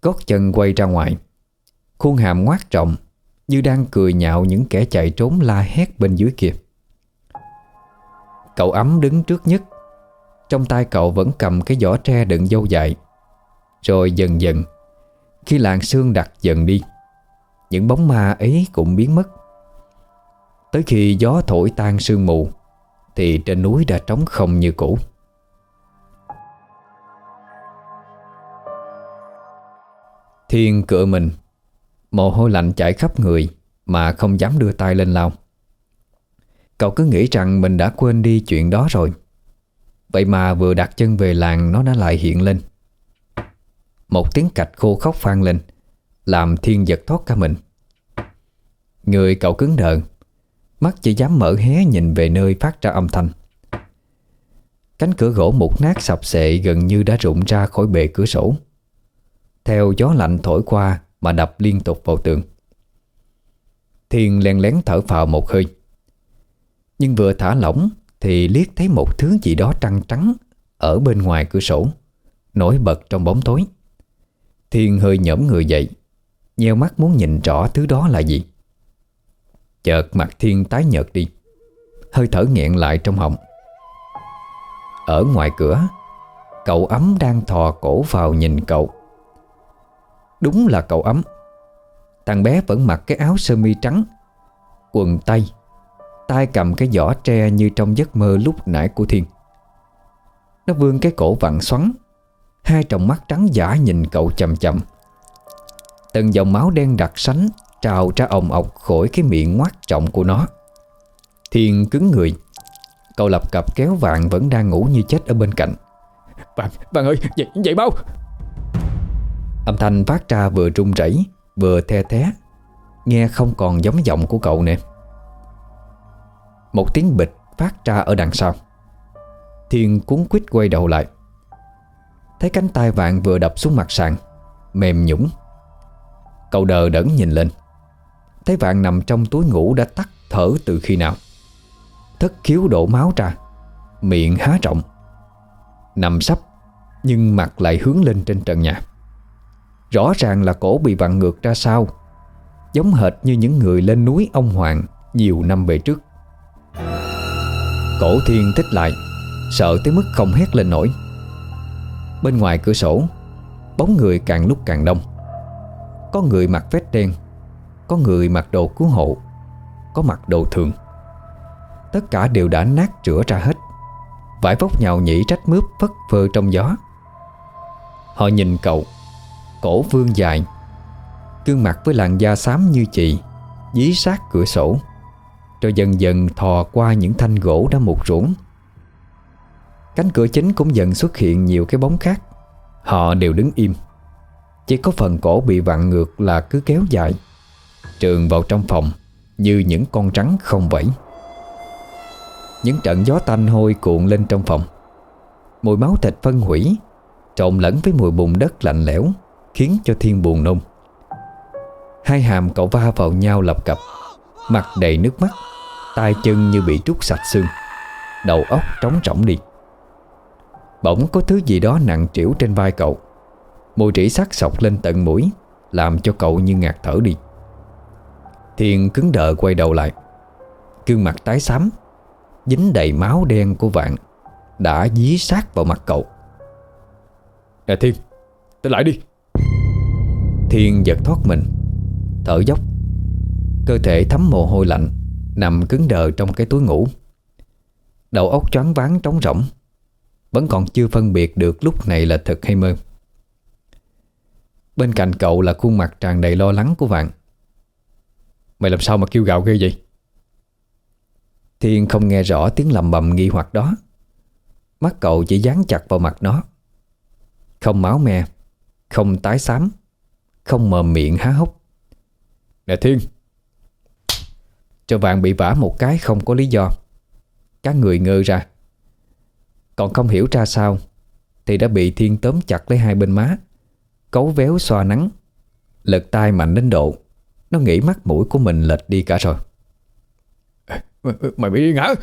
A: Gót chân quay ra ngoài. Khuôn hàm ngoát trọng Như đang cười nhạo những kẻ chạy trốn la hét bên dưới kia. Cậu ấm đứng trước nhất. Trong tay cậu vẫn cầm cái giỏ tre đựng dâu dài Rồi dần dần, Khi làn sương đặt dần đi, những bóng ma ấy cũng biến mất. Tới khi gió thổi tan sương mù, Thì trên núi đã trống không như cũ. Thiên cựa mình, Mồ hôi lạnh chảy khắp người Mà không dám đưa tay lên lao Cậu cứ nghĩ rằng mình đã quên đi chuyện đó rồi. Vậy mà vừa đặt chân về làng, Nó đã lại hiện lên. Một tiếng cạch khô khóc vang lên, làm thiên giật thoát cả mình. Người cậu cứng đờ, Mắt chỉ dám mở hé nhìn về nơi phát ra âm thanh. Cánh cửa gỗ mục nát sập sệ gần như đã rụng ra khỏi bề cửa sổ. Theo gió lạnh thổi qua mà đập liên tục vào tường. Thiên len lén thở phào một hơi. Nhưng vừa thả lỏng Thì liếc thấy một thứ gì đó trăng trắng Ở bên ngoài cửa sổ, Nổi bật trong bóng tối. Thiên hơi nhõm người dậy, Nheo mắt muốn nhìn rõ thứ đó là gì. Chợt mặt Thiên tái nhợt đi, Hơi thở nghẹn lại trong họng. Ở ngoài cửa, Cậu ấm đang thò cổ vào nhìn cậu. Đúng là cậu ấm. Thằng bé vẫn mặc cái áo sơ mi trắng, Quần tay tay cầm cái giỏ tre như trong giấc mơ lúc nãy của Thiên. Nó vươn cái cổ vặn xoắn Hai tròng mắt trắng giả nhìn cậu chầm chậm. Từng dòng máu đen đặc sánh Trào ra ồng ọc khỏi cái miệng ngoát trọng của nó. Thiên cứng người Cậu lập cập kéo vạn vẫn đang ngủ như chết ở bên cạnh.
B: Vạn, Vạn ơi, dậy, dậy mau!
A: Âm thanh phát ra vừa rung rẩy Vừa the thế Nghe không còn giống giọng của cậu nè một tiếng bịch phát ra ở đằng sau. Thiên cuốn quýt quay đầu lại. Thấy cánh tay vạn vừa đập xuống mặt sàn, Mềm nhũng. Cậu đờ đẫn nhìn lên. Thấy vạn nằm trong túi ngủ đã tắt thở từ khi nào. Thất khiếu đổ máu ra, Miệng há rộng. Nằm sắp Nhưng mặt lại hướng lên trên trần nhà. Rõ ràng là cổ bị vặn ngược ra sau, Giống hệt như những người lên núi ông Hoàng Nhiều năm về trước. Cổ thiên thích lại, Sợ tới mức không hét lên nổi. Bên ngoài cửa sổ, Bóng người càng lúc càng đông. Có người mặc vest đen, Có người mặc đồ cứu hộ, Có mặc đồ thường. Tất cả đều đã nát rửa ra hết. Vải vóc nhào nhĩ trách mướp vất phơ trong gió. Họ nhìn cậu, Cổ vương dài, Gương mặt với làn da xám như chị Dí sát cửa sổ. Rồi dần dần thò qua những thanh gỗ đã mục ruỗng Cánh cửa chính cũng dần xuất hiện nhiều cái bóng khác. Họ đều đứng im. Chỉ có phần cổ bị vặn ngược là cứ kéo dài. Trường vào trong phòng, Như những con rắn không vẫy Những trận gió tanh hôi cuộn lên trong phòng. Mùi máu thịt phân hủy, Trộn lẫn với mùi bùn đất lạnh lẽo, Khiến cho Thiên buồn nôn. Hai hàm cậu va vào nhau lập cập. Mặt đầy nước mắt tay chân như bị trút sạch xương Đầu óc trống rỗng đi. Bỗng có thứ gì đó nặng trĩu trên vai cậu. Mùi trĩ sắc sọc lên tận mũi Làm cho cậu như ngạt thở đi. Thiên cứng đờ quay đầu lại. Gương mặt tái xám Dính đầy máu đen của vạn Đã dí sát vào mặt cậu.
B: Nè Thiên Tới lại đi.
A: Thiên giật thoát mình Thở dốc Cơ thể thấm mồ hôi lạnh, Nằm cứng đờ trong cái túi ngủ. Đầu óc choáng váng trống rỗng, Vẫn còn chưa phân biệt được lúc này là thật hay mơ. Bên cạnh cậu là khuôn mặt tràn đầy lo lắng của Vạn
B: Mày làm sao mà kêu gạo ghê vậy?
A: Thiên không nghe rõ tiếng lầm bầm nghi hoặc đó. Mắt cậu chỉ dán chặt vào mặt nó. Không máu me, Không tái xám, Không mờ miệng há hốc.
B: Nè Thiên
A: cho vạn bị vả một cái không có lý do. Các người ngơ ra. Còn không hiểu ra sao Thì đã bị Thiên tóm chặt lấy hai bên má. Cấu véo xoa nắng. Lật tay mạnh đến độ Nó nghĩ mắt mũi của mình lệch đi cả rồi.
B: Mày bị ngã.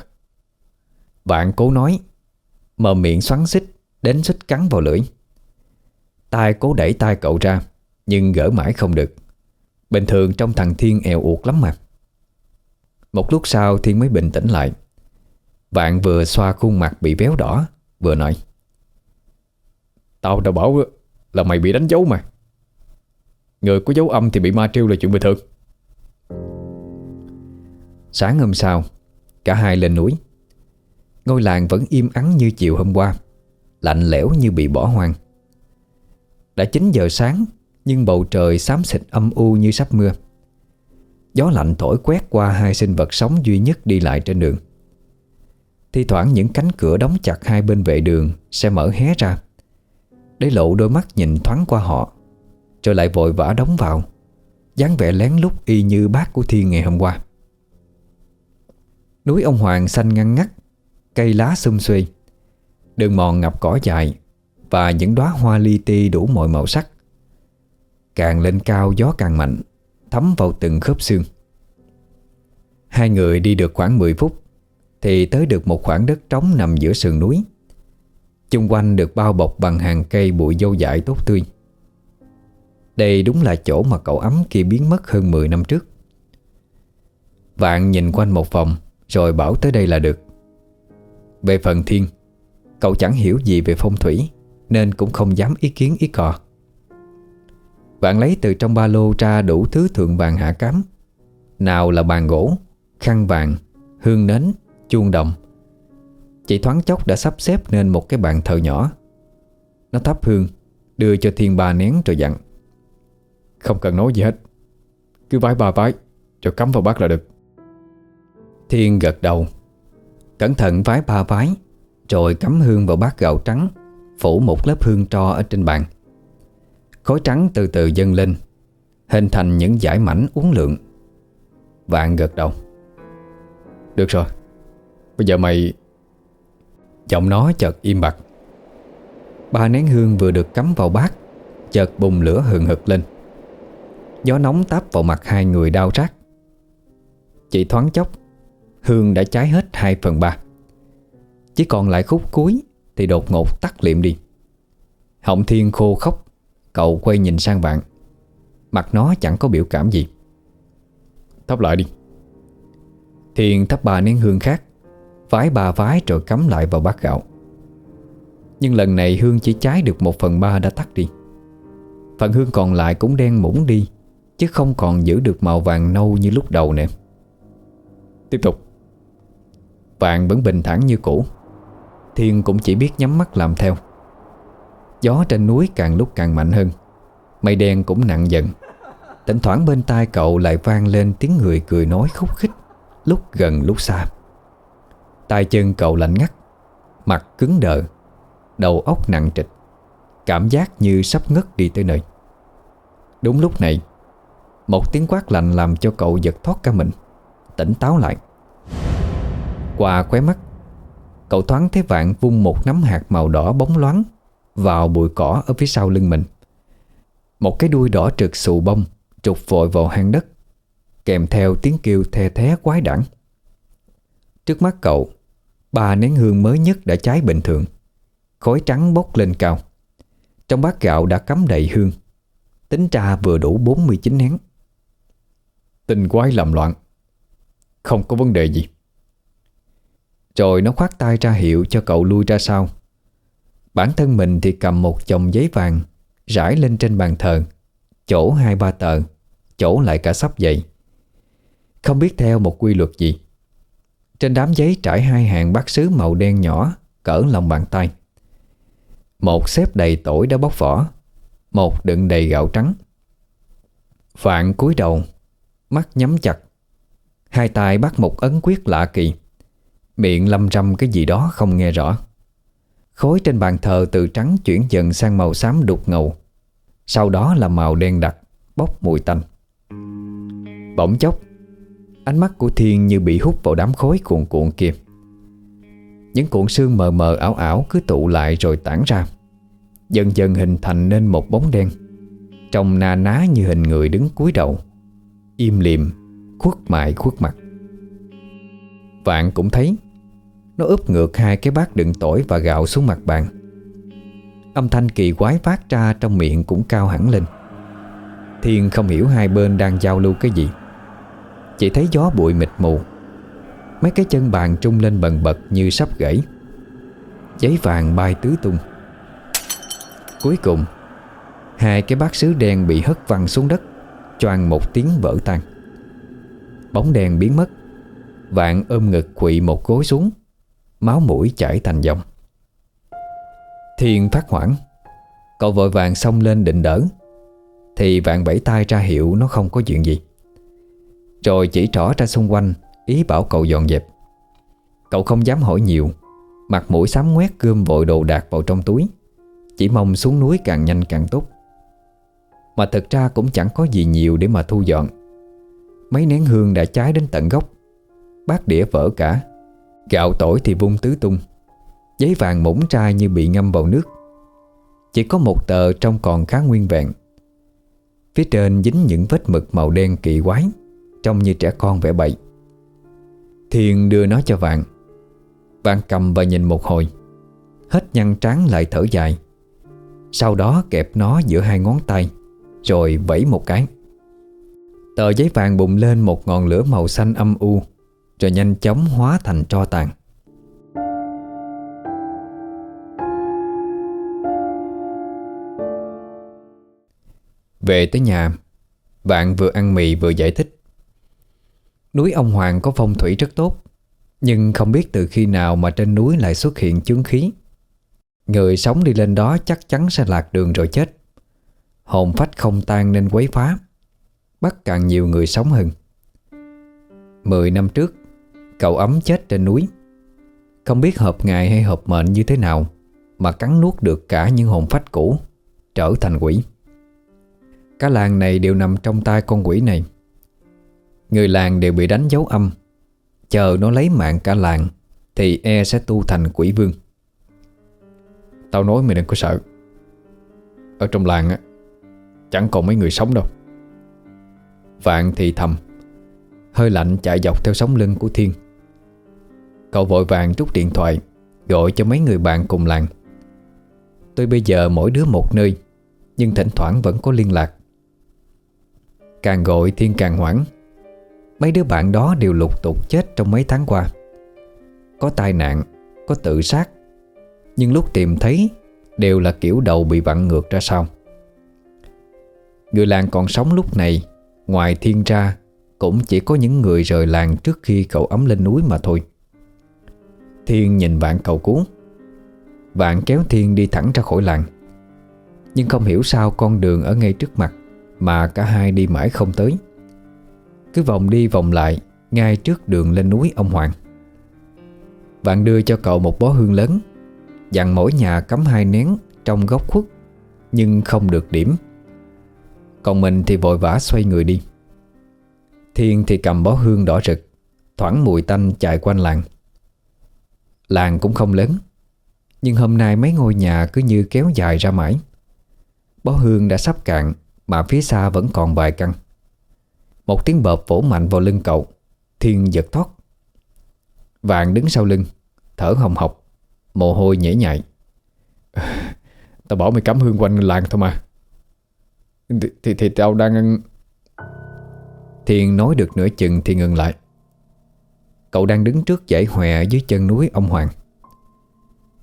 A: Vạn cố nói Mờ miệng xoắn xích Đến xích cắn vào lưỡi. Tay cố đẩy tay cậu ra Nhưng gỡ mãi không được. Bình thường trong thằng Thiên eo uột lắm mà Một lúc sau Thiên mới bình tĩnh lại. Vạn vừa xoa khuôn mặt bị véo đỏ Vừa nói.
B: Tao đã bảo là mày bị đánh dấu mà. Người có dấu âm thì bị ma trêu là chuyện bình thường.
A: Sáng hôm sau Cả hai lên núi. Ngôi làng vẫn im ắng như chiều hôm qua Lạnh lẽo như bị bỏ hoang. Đã 9 giờ sáng Nhưng bầu trời xám xịt âm u như sắp mưa Gió lạnh thổi quét qua hai sinh vật sống duy nhất đi lại trên đường. Thi thoảng những cánh cửa đóng chặt hai bên vệ đường Sẽ mở hé ra, Để lộ đôi mắt nhìn thoáng qua họ, Rồi lại vội vã đóng vào, dáng vẻ lén lút y như bác của Thiên ngày hôm qua. Núi ông Hoàng xanh ngăn ngắt, Cây lá xum xuê, Đường mòn ngập cỏ dài Và những đóa hoa li ti đủ mọi màu sắc. Càng lên cao gió càng mạnh. Thấm vào từng khớp xương. Hai người đi được khoảng 10 phút, Thì tới được một khoảng đất trống nằm giữa sườn núi. Chung quanh được bao bọc bằng hàng cây bụi dâu dại tốt tươi. Đây đúng là chỗ mà cậu ấm kia biến mất hơn 10 năm trước. Vạn nhìn quanh một vòng, Rồi bảo tới đây là được. Về phần thiên, Cậu chẳng hiểu gì về phong thủy, Nên cũng không dám ý kiến ý cò. Bạn lấy từ trong ba lô ra đủ thứ thượng vàng hạ cám. Nào là bàn gỗ, Khăn vàng, Hương nến, Chuông đồng. Chỉ thoáng chốc đã sắp xếp nên một cái bàn thờ nhỏ. Nó thắp hương, Đưa cho thiên ba nén rồi dặn.
B: Không cần nói gì hết. Cứ vái ba vái Rồi cắm vào bát là được.
A: Thiên gật đầu. Cẩn thận vái ba vái, Rồi cắm hương vào bát gạo trắng, Phủ một lớp hương tro ở trên bàn. Khói trắng từ từ dâng lên, Hình thành những giải mảnh uốn lượn. Vạn gật đầu.
B: Được rồi, Bây giờ mày,
A: Giọng nó chợt im bặt. Ba nén hương vừa được cắm vào bát, Chợt bùng lửa hừng hực lên. Gió nóng táp vào mặt hai người đau rát. Chỉ thoáng chốc, Hương đã cháy hết 2 phần 3 Chỉ còn lại khúc cuối Thì đột ngột tắt liệm đi. Họng thiên khô khóc. Cậu quay nhìn sang bạn. Mặt nó chẳng có biểu cảm gì.
B: Thắp lại đi.
A: Thiền thắp ba nén hương khác. Vái ba vái rồi cắm lại vào bát gạo. Nhưng lần này hương chỉ cháy được một phần ba đã tắt đi. Phần hương còn lại cũng đen mũng đi, Chứ không còn giữ được màu vàng nâu như lúc đầu nè. Tiếp tục. Vàng vẫn bình thản như cũ. Thiên cũng chỉ biết nhắm mắt làm theo. Gió trên núi càng lúc càng mạnh hơn. Mây đen cũng nặng dần. Thỉnh thoảng bên tai cậu lại vang lên tiếng người cười nói khúc khích, Lúc gần lúc xa. Tay chân cậu lạnh ngắt, Mặt cứng đờ, Đầu óc nặng trịch, Cảm giác như sắp ngất đi tới nơi. Đúng lúc này, Một tiếng quát lạnh làm cho cậu giật thoát cả mình, Tỉnh táo lại. Qua khóe mắt, Cậu thoáng thấy vạn vung một nắm hạt màu đỏ bóng loáng vào bụi cỏ ở phía sau lưng mình. Một cái đuôi đỏ trực xù bông, Trục vội vào hang đất, Kèm theo tiếng kêu the thé quái đản. Trước mắt cậu, Ba nén hương mới nhất đã cháy bình thường. Khói trắng bốc lên cao. Trong bát gạo đã cắm đầy hương. Tính ra vừa đủ 49 nén. Tình quái làm loạn. Không có vấn đề gì. Rồi nó khoát tay ra hiệu cho cậu lui ra sau. Bản thân mình thì cầm một chồng giấy vàng, Rải lên trên bàn thờ. Chỗ hai ba tờ, Chỗ lại cả sắp dậy Không biết theo một quy luật gì. Trên đám giấy trải hai hàng bát sứ màu đen nhỏ, Cỡ lòng bàn tay. Một xếp đầy tỏi đã bóc vỏ, Một đựng đầy gạo trắng. Phạn cúi đầu, Mắt nhắm chặt. Hai tay bắt một ấn quyết lạ kỳ. Miệng lâm râm cái gì đó không nghe rõ. Khối trên bàn thờ từ trắng chuyển dần sang màu xám đục ngầu. Sau đó là màu đen đặc, Bốc mùi tanh. Bỗng chốc, Ánh mắt của Thiên như bị hút vào đám khối cuộn cuộn kia. Những cuộn xương mờ mờ ảo ảo cứ tụ lại rồi tản ra, Dần dần hình thành nên một bóng đen, Trông na ná như hình người đứng cúi đầu, Im liềm Khuất mại khuất mặt. Vạn cũng thấy nó úp ngược hai cái bát đựng tỏi và gạo xuống mặt bàn. Âm thanh kỳ quái phát ra trong miệng cũng cao hẳn lên. Thiên không hiểu hai bên đang giao lưu cái gì. Chỉ thấy gió bụi mịt mù. Mấy cái chân bàn trung lên bần bật như sắp gãy. Giấy vàng bay tứ tung. Cuối cùng, Hai cái bát sứ đen bị hất văng xuống đất, Choang một tiếng vỡ tan. Bóng đèn biến mất. Vạn ôm ngực quỵ một gối xuống. Máu mũi chảy thành dòng. Thiên phát hoảng, Cậu vội vàng xông lên định đỡ. Thì vạn bẫy tay ra hiệu nó không có chuyện gì. Rồi chỉ trỏ ra xung quanh, Ý bảo cậu dọn dẹp. Cậu không dám hỏi nhiều, Mặt mũi xám ngoét gươm vội đồ đạc vào trong túi. Chỉ mong xuống núi càng nhanh càng tốt. Mà thật ra cũng chẳng có gì nhiều để mà thu dọn. Mấy nén hương đã cháy đến tận gốc, Bát đĩa vỡ cả. Gạo tỏi thì vung tứ tung, Giấy vàng mũng trai như bị ngâm vào nước. Chỉ có một tờ trong còn khá nguyên vẹn. Phía trên dính những vết mực màu đen kỳ quái, Trông như trẻ con vẽ bậy. Thiền đưa nó cho vạn Vạn cầm và nhìn một hồi, Hết nhăn trán lại thở dài. Sau đó kẹp nó giữa hai ngón tay, Rồi vẫy một cái. Tờ giấy vàng bùng lên một ngọn lửa màu xanh âm u. Rồi nhanh chóng hóa thành tro tàn. Về tới nhà, bạn vừa ăn mì vừa giải thích. Núi ông Hoàng có phong thủy rất tốt, Nhưng không biết từ khi nào mà trên núi lại xuất hiện chướng khí. Người sống đi lên đó chắc chắn sẽ lạc đường rồi chết. Hồn phách không tan nên quấy phá, Bắt càng nhiều người sống hơn. Mười năm trước Cậu ấm chết trên núi. Không biết hợp ngày hay hợp mệnh như thế nào, Mà cắn nuốt được cả những hồn phách cũ, Trở thành quỷ. Cả làng này đều nằm trong tay con quỷ này. Người làng đều bị đánh dấu âm. Chờ nó lấy mạng cả làng, Thì e sẽ tu thành quỷ vương. Tao nói mày đừng có sợ. Ở trong làng á, Chẳng còn mấy người sống đâu. Vạn thì thầm, Hơi lạnh chạy dọc theo sóng lưng của Thiên. Cậu vội vàng rút điện thoại, Gọi cho mấy người bạn cùng làng. Tôi bây giờ mỗi đứa một nơi, Nhưng thỉnh thoảng vẫn có liên lạc. Càng gọi Thiên càng hoảng. Mấy đứa bạn đó đều lục tục chết trong mấy tháng qua. Có tai nạn, Có tự sát, Nhưng lúc tìm thấy Đều là kiểu đầu bị vặn ngược ra sau. Người làng còn sống lúc này, Ngoài thiên ra Cũng chỉ có những người rời làng Trước khi cậu ấm lên núi mà thôi. Thiên nhìn vạn cầu cứu Vạn kéo Thiên đi thẳng ra khỏi làng. Nhưng không hiểu sao con đường ở ngay trước mặt Mà cả hai đi mãi không tới. Cứ vòng đi vòng lại, Ngay trước đường lên núi ông Hoàng. Vạn đưa cho cậu một bó hương lớn, Dặn mỗi nhà cắm hai nén Trong góc khuất, Nhưng không được điểm. Còn mình thì vội vã xoay người đi. Thiên thì cầm bó hương đỏ rực, Thoảng mùi tanh chạy quanh làng. Làng cũng không lớn. Nhưng hôm nay mấy ngôi nhà cứ như kéo dài ra mãi. Bó hương đã sắp cạn Mà phía xa vẫn còn vài căn. Một tiếng bợp vỗ mạnh vào lưng cậu Thiên giật thoát. Vàng đứng sau lưng Thở hồng hộc Mồ hôi nhễ nhại. Tao bỏ mày cắm hương quanh làng thôi mà. Thì, thì, thì tao đang Thiên nói được nửa chừng thì ngừng lại. Cậu đang đứng trước dãy hòe dưới chân núi, ông Hoàng.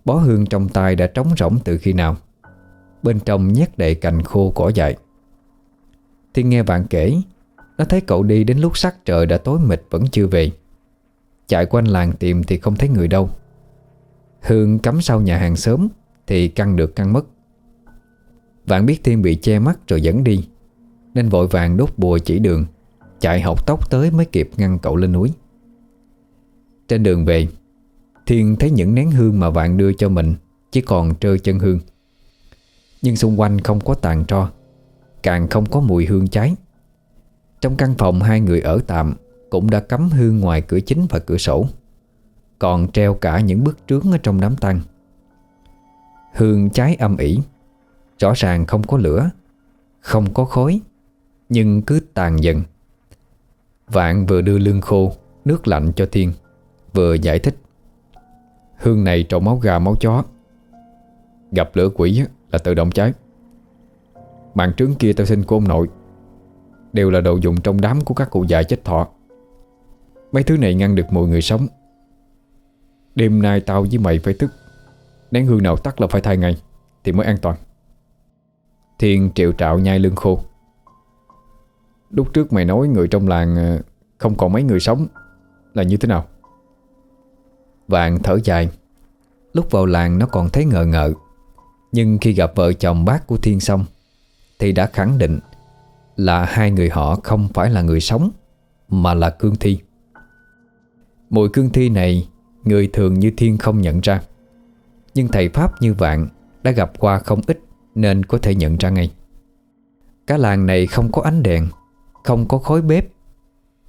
A: Bó hương trong tay đã trống rỗng từ khi nào. Bên trong nhét đầy cành khô cỏ dại. Thiên nghe bạn kể Nó thấy cậu đi đến lúc sắc trời đã tối mịt vẫn chưa về. Chạy quanh làng tìm thì không thấy người đâu. Hương cắm sau nhà hàng sớm Thì căng được căng mất. Vạn biết Thiên bị che mắt rồi dẫn đi, Nên vội vàng đốt bùa chỉ đường, Chạy học tóc tới mới kịp ngăn cậu lên núi. Trên đường về. Thiên thấy những nén hương mà Vạn đưa cho mình, Chỉ còn trơ chân hương. Nhưng xung quanh không có tàn tro, Càng không có mùi hương cháy. Trong căn phòng, hai người ở tạm Cũng đã cắm hương ngoài cửa chính và cửa sổ, Còn treo cả những bức trướng ở trong đám tang. Hương cháy âm ỉ, Rõ ràng không có lửa, Không có khói, Nhưng cứ tàn dần. Vạn vừa đưa lương khô, Nước lạnh cho Thiên. Vừa giải thích. Hương này trộn máu gà, máu chó. Gặp lửa quỷ là tự động cháy. Mạng trứng kia tao xin của ông nội. Đều là đồ dùng trong đám của các cụ già chết thọ. Mấy thứ này ngăn được mọi người sống. Đêm nay tao với mày phải thức Nén hương nào tắt là phải thay ngay Thì mới an toàn. Thiên triệu trạo nhai lưng khô. Lúc trước mày nói người trong làng ờ, Không còn mấy người sống, Là như thế nào? Vàng thở dài. Lúc vào làng nó còn thấy ngờ ngợ. Nhưng khi gặp vợ chồng bác của Thiên xong Thì đã khẳng định Là hai người họ không phải là người sống, Mà là cương thi. Mùi cương thi này, Người thường như Thiên không nhận ra. Nhưng thầy Pháp như Vạn Đã gặp qua không ít Nên có thể nhận ra ngay. Cả làng này không có ánh đèn, Không có khói bếp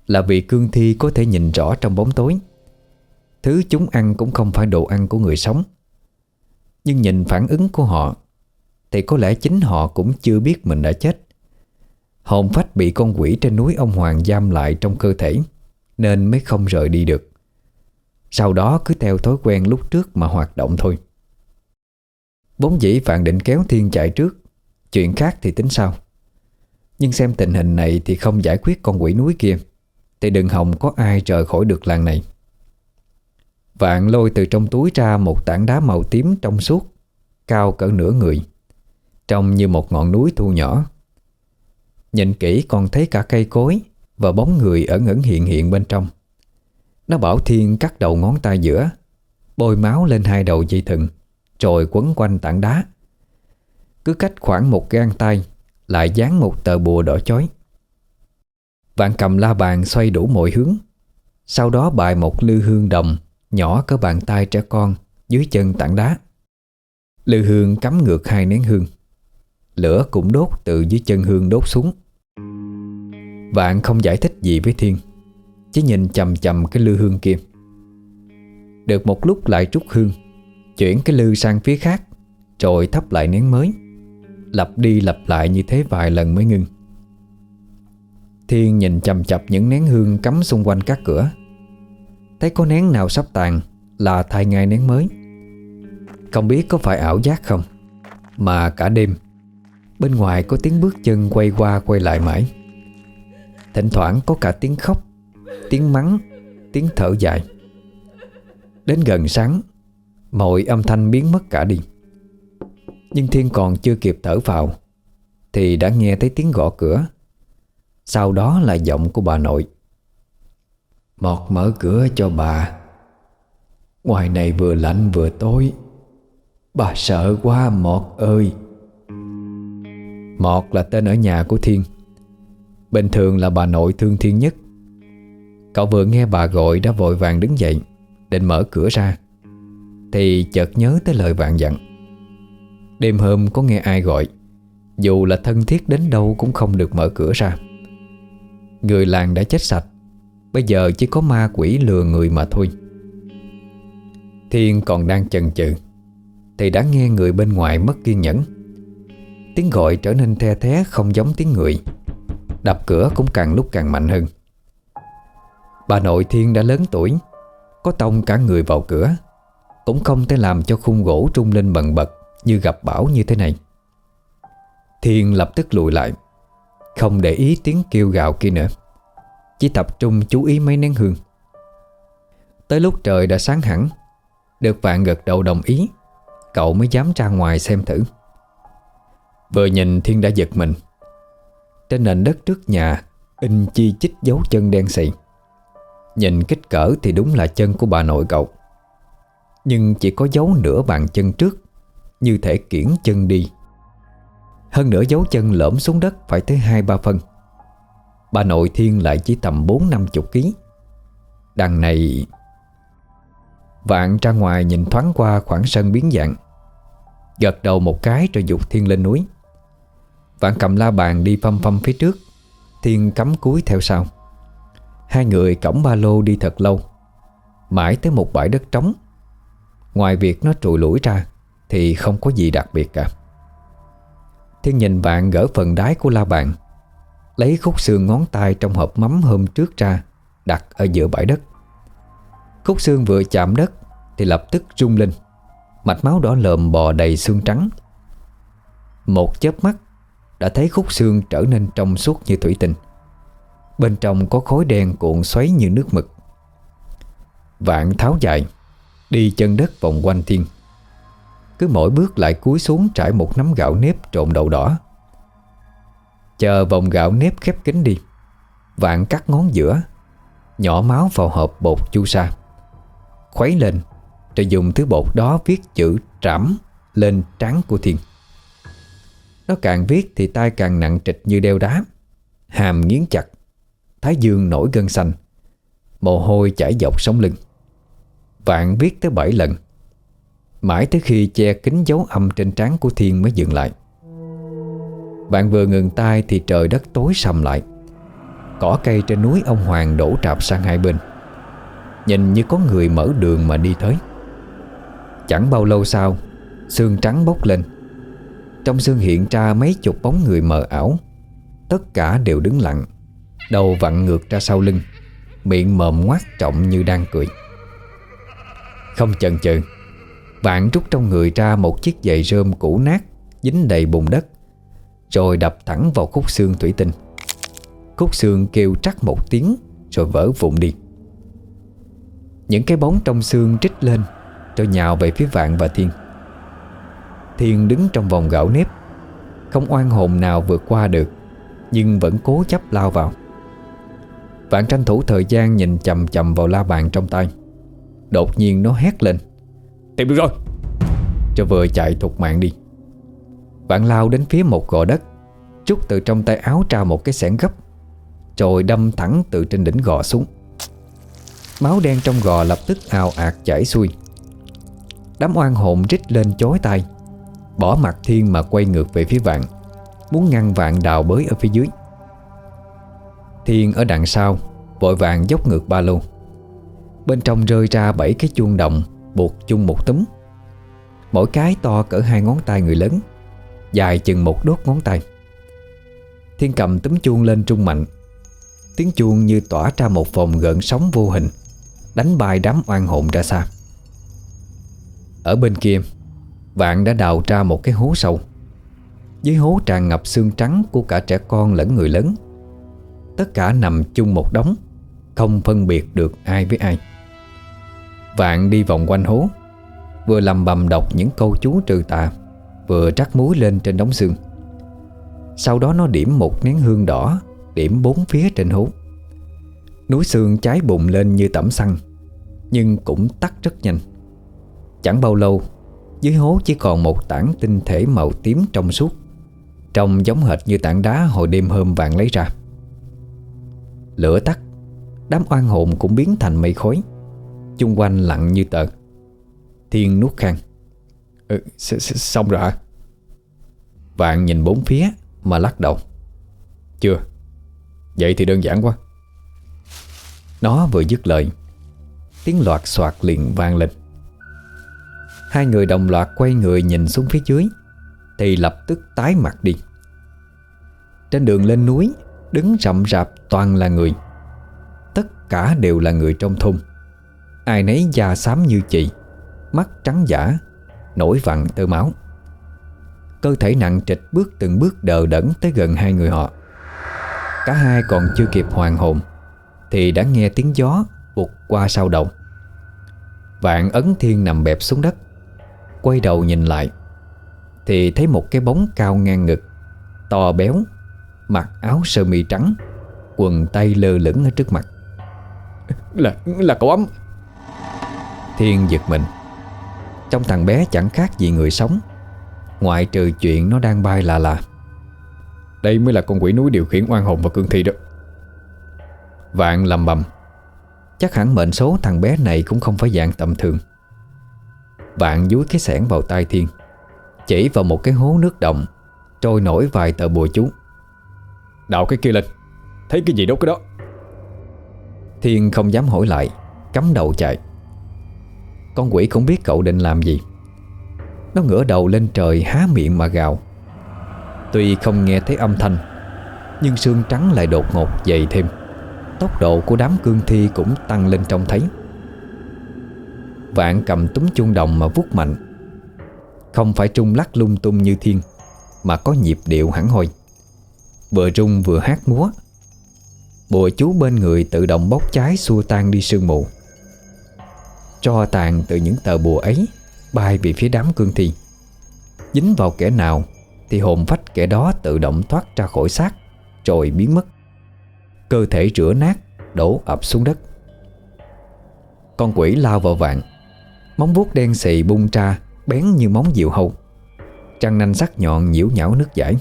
A: Là vì cương thi có thể nhìn rõ trong bóng tối. Thứ chúng ăn cũng không phải đồ ăn của người sống. Nhưng nhìn phản ứng của họ, Thì có lẽ chính họ cũng chưa biết mình đã chết. Hồn phách bị con quỷ trên núi ông Hoàng giam lại trong cơ thể, Nên mới không rời đi được. Sau đó cứ theo thói quen lúc trước mà hoạt động thôi. Bốn dĩ Vạn định kéo Thiên chạy trước, Chuyện khác thì tính sau. Nhưng xem tình hình này thì không giải quyết con quỷ núi kia, Thì đừng hòng có ai rời khỏi được làng này. Vạn lôi từ trong túi ra một tảng đá màu tím trong suốt, Cao cỡ nửa người, Trông như một ngọn núi thu nhỏ. Nhìn kỹ còn thấy cả cây cối Và bóng người ở ngẩn hiện hiện bên trong. Nó bảo Thiên cắt đầu ngón tay giữa, Bôi máu lên hai đầu dây thừng Rồi quấn quanh tảng đá. Cứ cách khoảng một gang tay, Lại dán một tờ bùa đỏ chói. Vạn cầm la bàn xoay đủ mọi hướng, Sau đó bài một lư hương đồng Nhỏ cỡ bàn tay trẻ con Dưới chân tảng đá. Lư hương cắm ngược hai nén hương. Lửa cũng đốt từ dưới chân hương đốt xuống. Vạn không giải thích gì với Thiên, Chỉ nhìn chầm chầm cái lư hương kia. Được một lúc lại trút hương, Chuyển cái lư sang phía khác, Rồi thắp lại nén mới. Lặp đi lặp lại như thế vài lần mới ngưng Thiên nhìn chầm chập những nén hương cắm xung quanh các cửa. Thấy có nén nào sắp tàn Là thay ngay nén mới. Không biết có phải ảo giác không, Mà cả đêm, Bên ngoài có tiếng bước chân quay qua quay lại mãi. Thỉnh thoảng có cả tiếng khóc, Tiếng mắng, Tiếng thở dài. Đến gần sáng, Mọi âm thanh biến mất cả đi. Nhưng Thiên còn chưa kịp thở vào, Thì đã nghe thấy tiếng gõ cửa. Sau đó là giọng của bà nội. Mọt mở cửa cho bà. Ngoài này vừa lạnh vừa tối. Bà sợ quá, Mọt ơi. Mọt là tên ở nhà của Thiên. Bình thường là bà nội thương Thiên nhất. Cậu vừa nghe bà gọi đã vội vàng đứng dậy, Định mở cửa ra. Thì chợt nhớ tới lời vạn dặn. Đêm hôm có nghe ai gọi, Dù là thân thiết đến đâu cũng không được mở cửa ra. Người làng đã chết sạch Bây giờ chỉ có ma quỷ lừa người mà thôi. Thiên còn đang chần chừ, Thì đã nghe người bên ngoài mất kiên nhẫn. Tiếng gọi trở nên the thé, không giống tiếng người. Đập cửa cũng càng lúc càng mạnh hơn. Bà nội Thiên đã lớn tuổi, Có tông cả người vào cửa, Cũng không thể làm cho khung gỗ trung lên bần bật Như gặp bão như thế này. Thiên lập tức lùi lại, Không để ý tiếng kêu gào kia nữa. Chỉ tập trung chú ý mấy nén hương. Tới lúc trời đã sáng hẳn, Được vạn gật đầu đồng ý, Cậu mới dám ra ngoài xem thử. Vừa nhìn Thiên đã giật mình. Trên nền đất trước nhà, In chi chích dấu chân đen xì. Nhìn kích cỡ thì đúng là chân của bà nội cậu. Nhưng chỉ có dấu nửa bàn chân trước, Như thể kiển chân đi. Hơn nữa dấu chân lõm xuống đất phải tới 2-3 phân. Bà nội thiên lại chỉ tầm 4-50 kg Đằng này, Vạn ra ngoài nhìn thoáng qua khoảng sân biến dạng. Gật đầu một cái rồi dục thiên lên núi. Vạn cầm la bàn đi phăm phăm phía trước. Thiên cắm cúi theo sau. Hai người cõng ba lô đi thật lâu. Mãi tới một bãi đất trống. Ngoài việc nó trụi lũi ra Thì không có gì đặc biệt cả. Thiên nhìn bạn gỡ phần đáy của la bàn. Lấy khúc xương ngón tay trong hộp mắm hôm trước ra, Đặt ở giữa bãi đất. Khúc xương vừa chạm đất Thì lập tức rung lên, Mạch máu đỏ lợm bò đầy xương trắng. Một chớp mắt, Đã thấy khúc xương trở nên trong suốt như thủy tinh. Bên trong có khối đen cuộn xoáy như nước mực. Vạn tháo dài, Đi chân đất vòng quanh thiên. Cứ mỗi bước lại cúi xuống trải một nắm gạo nếp trộn đậu đỏ. Chờ vòng gạo nếp khép kín đi. Vạn cắt ngón giữa, Nhỏ máu vào hộp bột chu sa. Khuấy lên, Rồi dùng thứ bột đó viết chữ trảm Lên trán của thiên. Nó càng viết thì tay càng nặng trịch như đeo đá, Hàm nghiến chặt. Thái dương nổi gân xanh, Mồ hôi chảy dọc sống lưng. Vạn viết tới 7 lần, Mãi tới khi che kính dấu âm trên trán của Thiên mới dừng lại. Bạn vừa ngừng tay thì trời đất tối sầm lại. Cỏ cây trên núi ông Hoàng đổ trạp sang hai bên. Nhìn như có người mở đường mà đi tới. Chẳng bao lâu sau Sương trắng bốc lên. Trong sương hiện ra mấy chục bóng người mờ ảo. Tất cả đều đứng lặng, Đầu vặn ngược ra sau lưng, Miệng mồm ngoác trọng như đang cười. Không chần chừ vạn rút trong người ra một chiếc giày rơm cũ nát, Dính đầy bùn đất. Rồi đập thẳng vào khúc xương thủy tinh. Khúc xương kêu trắc một tiếng, Rồi vỡ vụn đi. Những cái bóng trong xương trích lên, Rồi nhào về phía vạn và thiên. Thiên đứng trong vòng gạo nếp, Không oan hồn nào vượt qua được, Nhưng vẫn cố chấp lao vào. Vạn tranh thủ thời gian nhìn chầm chầm vào la bàn trong tay. Đột nhiên nó hét lên. Tìm được rồi! Cho vừa chạy thục mạng đi. Vạn lao đến phía một gò đất Trúc từ trong tay áo ra một cái xẻng gấp, Rồi đâm thẳng từ trên đỉnh gò xuống. Máu đen trong gò lập tức ào ạt chảy xuôi. Đám oan hồn rít lên chối tay Bỏ mặt thiên mà quay ngược về phía vạn, Muốn ngăn vạn đào bới ở phía dưới. Thiên ở đằng sau, Vội vàng dốc ngược ba lô. Bên trong rơi ra bảy cái chuông đồng Buộc chung một túm. Mỗi cái to cỡ hai ngón tay người lớn. Dài chừng một đốt ngón tay. Thiên cầm tấm chuông lên trung mạnh. Tiếng chuông như tỏa ra một vòng gợn sóng vô hình, Đánh bay đám oan hồn ra xa. Ở bên kia, Vạn đã đào ra một cái hố sâu. Dưới hố tràn ngập xương trắng Của cả trẻ con lẫn người lớn. Tất cả nằm chung một đống, Không phân biệt được ai với ai. Vạn đi vòng quanh hố, Vừa lầm bầm đọc những câu chú trừ tà. Vừa trắc muối lên trên đống xương. Sau đó nó điểm một nén hương đỏ Điểm bốn phía trên hố. Núi xương cháy bùng lên như tẩm xăng Nhưng cũng tắt rất nhanh. Chẳng bao lâu Dưới hố chỉ còn một tảng tinh thể màu tím trong suốt Trông giống hệt như tảng đá hồi đêm hôm vàng lấy ra. Lửa tắt Đám oan hồn cũng biến thành mây khói Chung quanh lặng như tờ. Thiên nuốt khang.
B: Ừ, Xong rồi hả?
A: Vạn nhìn bốn phía Mà lắc đầu.
B: Chưa. Vậy thì đơn giản quá.
A: Nó vừa dứt lời, Tiếng loạt soạt liền vang lên. Hai người đồng loạt quay người nhìn xuống phía dưới, Thì lập tức tái mặt đi. Trên đường lên núi, Đứng rậm rạp toàn là người. Tất cả đều là người trong thôn. Ai nấy da xám như chị, Mắt trắng giả, Nổi vặn tơ máu. Cơ thể nặng trịch bước từng bước đờ đẫn tới gần hai người họ. Cả hai còn chưa kịp hoàn hồn Thì đã nghe tiếng gió vụt qua sau đầu Vạn ấn thiên nằm bẹp xuống đất Quay đầu nhìn lại Thì thấy một cái bóng cao ngang ngực To béo Mặc áo sơ mi trắng Quần tay lơ lửng ở trước mặt.
B: Là là cậu ấm.
A: Thiên giật mình. Trong thằng bé chẳng khác gì người sống Ngoại trừ chuyện nó đang bay là là.
B: Đây mới là con quỷ núi điều khiển oan hồn và cương thi đó.
A: Vạn lầm bầm. Chắc hẳn mệnh số thằng bé này cũng không phải dạng tầm thường. Vạn dúi cái sẻn vào tay Thiên. Chỉ vào một cái hố nước động, Trôi nổi vài tờ bùa chú.
B: Đạo cái kia lên. Thấy cái gì đốt cái đó.
A: Thiên không dám hỏi lại, Cắm đầu chạy. Con quỷ không biết cậu định làm gì. Nó ngửa đầu lên trời há miệng mà gào. Tuy không nghe thấy âm thanh, Nhưng xương trắng lại đột ngột dày thêm. Tốc độ của đám cương thi cũng tăng lên trông thấy. Vạn cầm túm chuông đồng mà vút mạnh. Không phải trung lắc lung tung như thiên, Mà có nhịp điệu hẳn hoi. Vừa rung vừa hát múa. Bùa chú bên người tự động bốc cháy xua tan đi sương mù. Cho tàn từ những tờ bùa ấy Bay về phía đám cương thi. Dính vào kẻ nào Thì hồn phách kẻ đó tự động thoát ra khỏi xác, Rồi biến mất. Cơ thể rửa nát, Đổ ập xuống đất. Con quỷ lao vào vạn, Móng vuốt đen xì bung ra, Bén như móng diều hâu. Trăng nanh sắc nhọn nhiễu nhão nước giải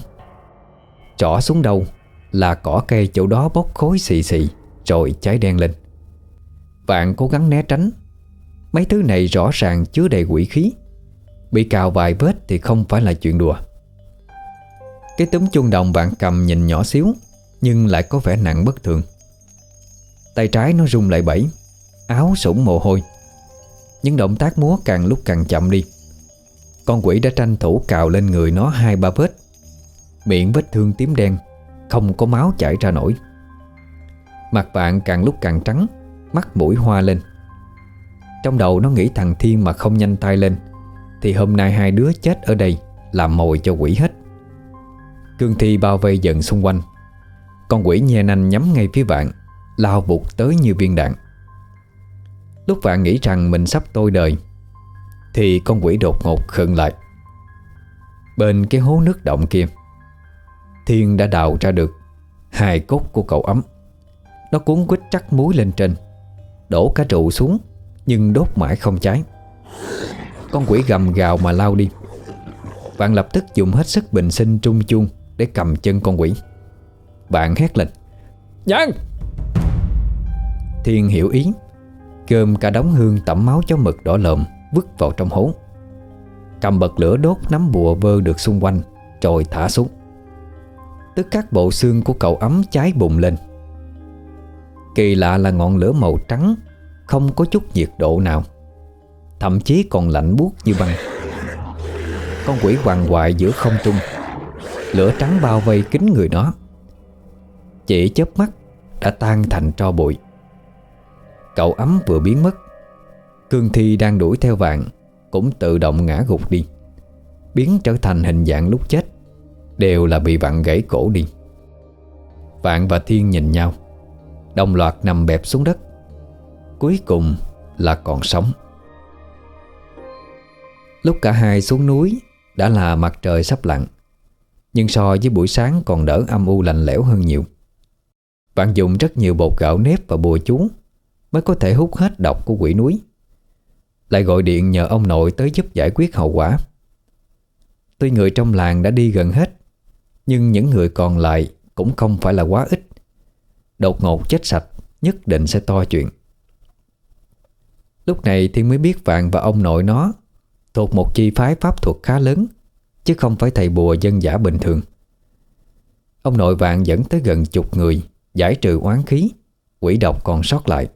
A: Trỏ xuống đâu Là cỏ cây chỗ đó bốc khối xì xì, Rồi cháy đen lên. Vạn cố gắng né tránh Mấy thứ này rõ ràng chứa đầy quỷ khí. Bị cào vài vết thì không phải là chuyện đùa. Cái túm chuông đồng bạn cầm nhìn nhỏ xíu, Nhưng lại có vẻ nặng bất thường. Tay trái nó rung lại bẫy, Áo sũng mồ hôi. Những động tác múa càng lúc càng chậm đi. Con quỷ đã tranh thủ cào lên người nó hai ba vết. Miệng vết thương tím đen, Không có máu chảy ra nổi. Mặt bạn càng lúc càng trắng, Mắt mũi hoa lên. Trong đầu nó nghĩ thằng Thiên mà không nhanh tay lên. Thì hôm nay hai đứa chết ở đây Làm mồi cho quỷ hết. Cương thi bao vây dần xung quanh. Con quỷ nhe nanh nhắm ngay phía bạn, Lao vụt tới như viên đạn. Lúc bạn nghĩ rằng mình sắp tôi đời, Thì con quỷ đột ngột khựng lại. Bên cái hố nước động kia, Thiên đã đào ra được Hai cốt của cậu ấm. Nó cuốn quýt chắc muối lên trên, Đổ cả trụ xuống. Nhưng đốt mãi không cháy. Con quỷ gầm gào mà lao đi. Bạn lập tức dùng hết sức bình sinh trung chuông Để cầm chân con quỷ. Bạn hét lên
B: Nhân
A: Thiên hiểu ý Cơm cả đống hương tẩm máu chó mực đỏ lợm Vứt vào trong hố. Cầm bật lửa đốt nắm bùa vơ được xung quanh Rồi thả xuống. Tức các bộ xương của cậu ấm cháy bùng lên. Kỳ lạ là ngọn lửa màu trắng không có chút nhiệt độ nào. Thậm chí còn lạnh buốt như băng. Con quỷ hoàng hoại giữa không trung. Lửa trắng bao vây kín người nó. Chỉ chớp mắt, Đã tan thành tro bụi. Cậu ấm vừa biến mất. Cương thi đang đuổi theo vạn Cũng tự động ngã gục đi. Biến trở thành hình dạng lúc chết, Đều là bị vặn gãy cổ đi. Vạn và Thiên nhìn nhau. Đồng loạt nằm bẹp xuống đất. Cuối cùng là còn sống. Lúc cả hai xuống núi, Đã là mặt trời sắp lặn, Nhưng so với buổi sáng còn đỡ âm u lạnh lẽo hơn nhiều. Bạn dùng rất nhiều bột gạo nếp và bùa chú Mới có thể hút hết độc của quỷ núi. Lại gọi điện nhờ ông nội tới giúp giải quyết hậu quả. Tuy người trong làng đã đi gần hết, Nhưng những người còn lại cũng không phải là quá ít. Đột ngột chết sạch, Nhất định sẽ to chuyện. Lúc này Thiên mới biết Vạn và ông nội nó Thuộc một chi phái pháp thuật khá lớn, Chứ không phải thầy bùa dân giả bình thường. Ông nội Vạn dẫn tới gần chục người, Giải trừ oán khí, Quỷ độc còn sót lại.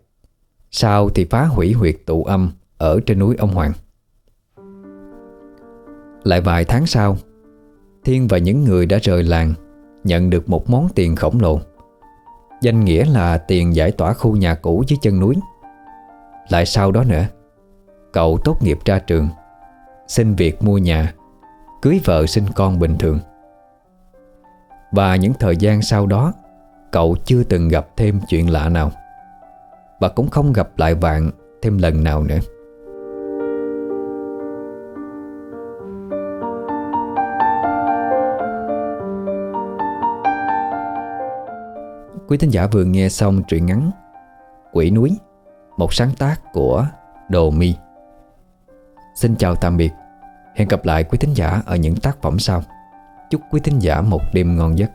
A: Sau thì phá hủy huyệt tụ âm Ở trên núi ông Hoàng. Lại vài tháng sau, Thiên và những người đã rời làng Nhận được một món tiền khổng lồ. Danh nghĩa là tiền giải tỏa khu nhà cũ dưới chân núi. Lại sau đó nữa. Cậu tốt nghiệp ra trường, Xin việc mua nhà, Cưới vợ sinh con bình thường. Và những thời gian sau đó, Cậu chưa từng gặp thêm chuyện lạ nào. Và cũng không gặp lại bạn thêm lần nào nữa. Quý thính giả vừa nghe xong truyện ngắn Quỷ núi. Một sáng tác của Đồ Mi. Xin chào tạm biệt. Hẹn gặp lại quý thính giả ở những tác phẩm sau. Chúc quý thính giả một đêm ngon giấc.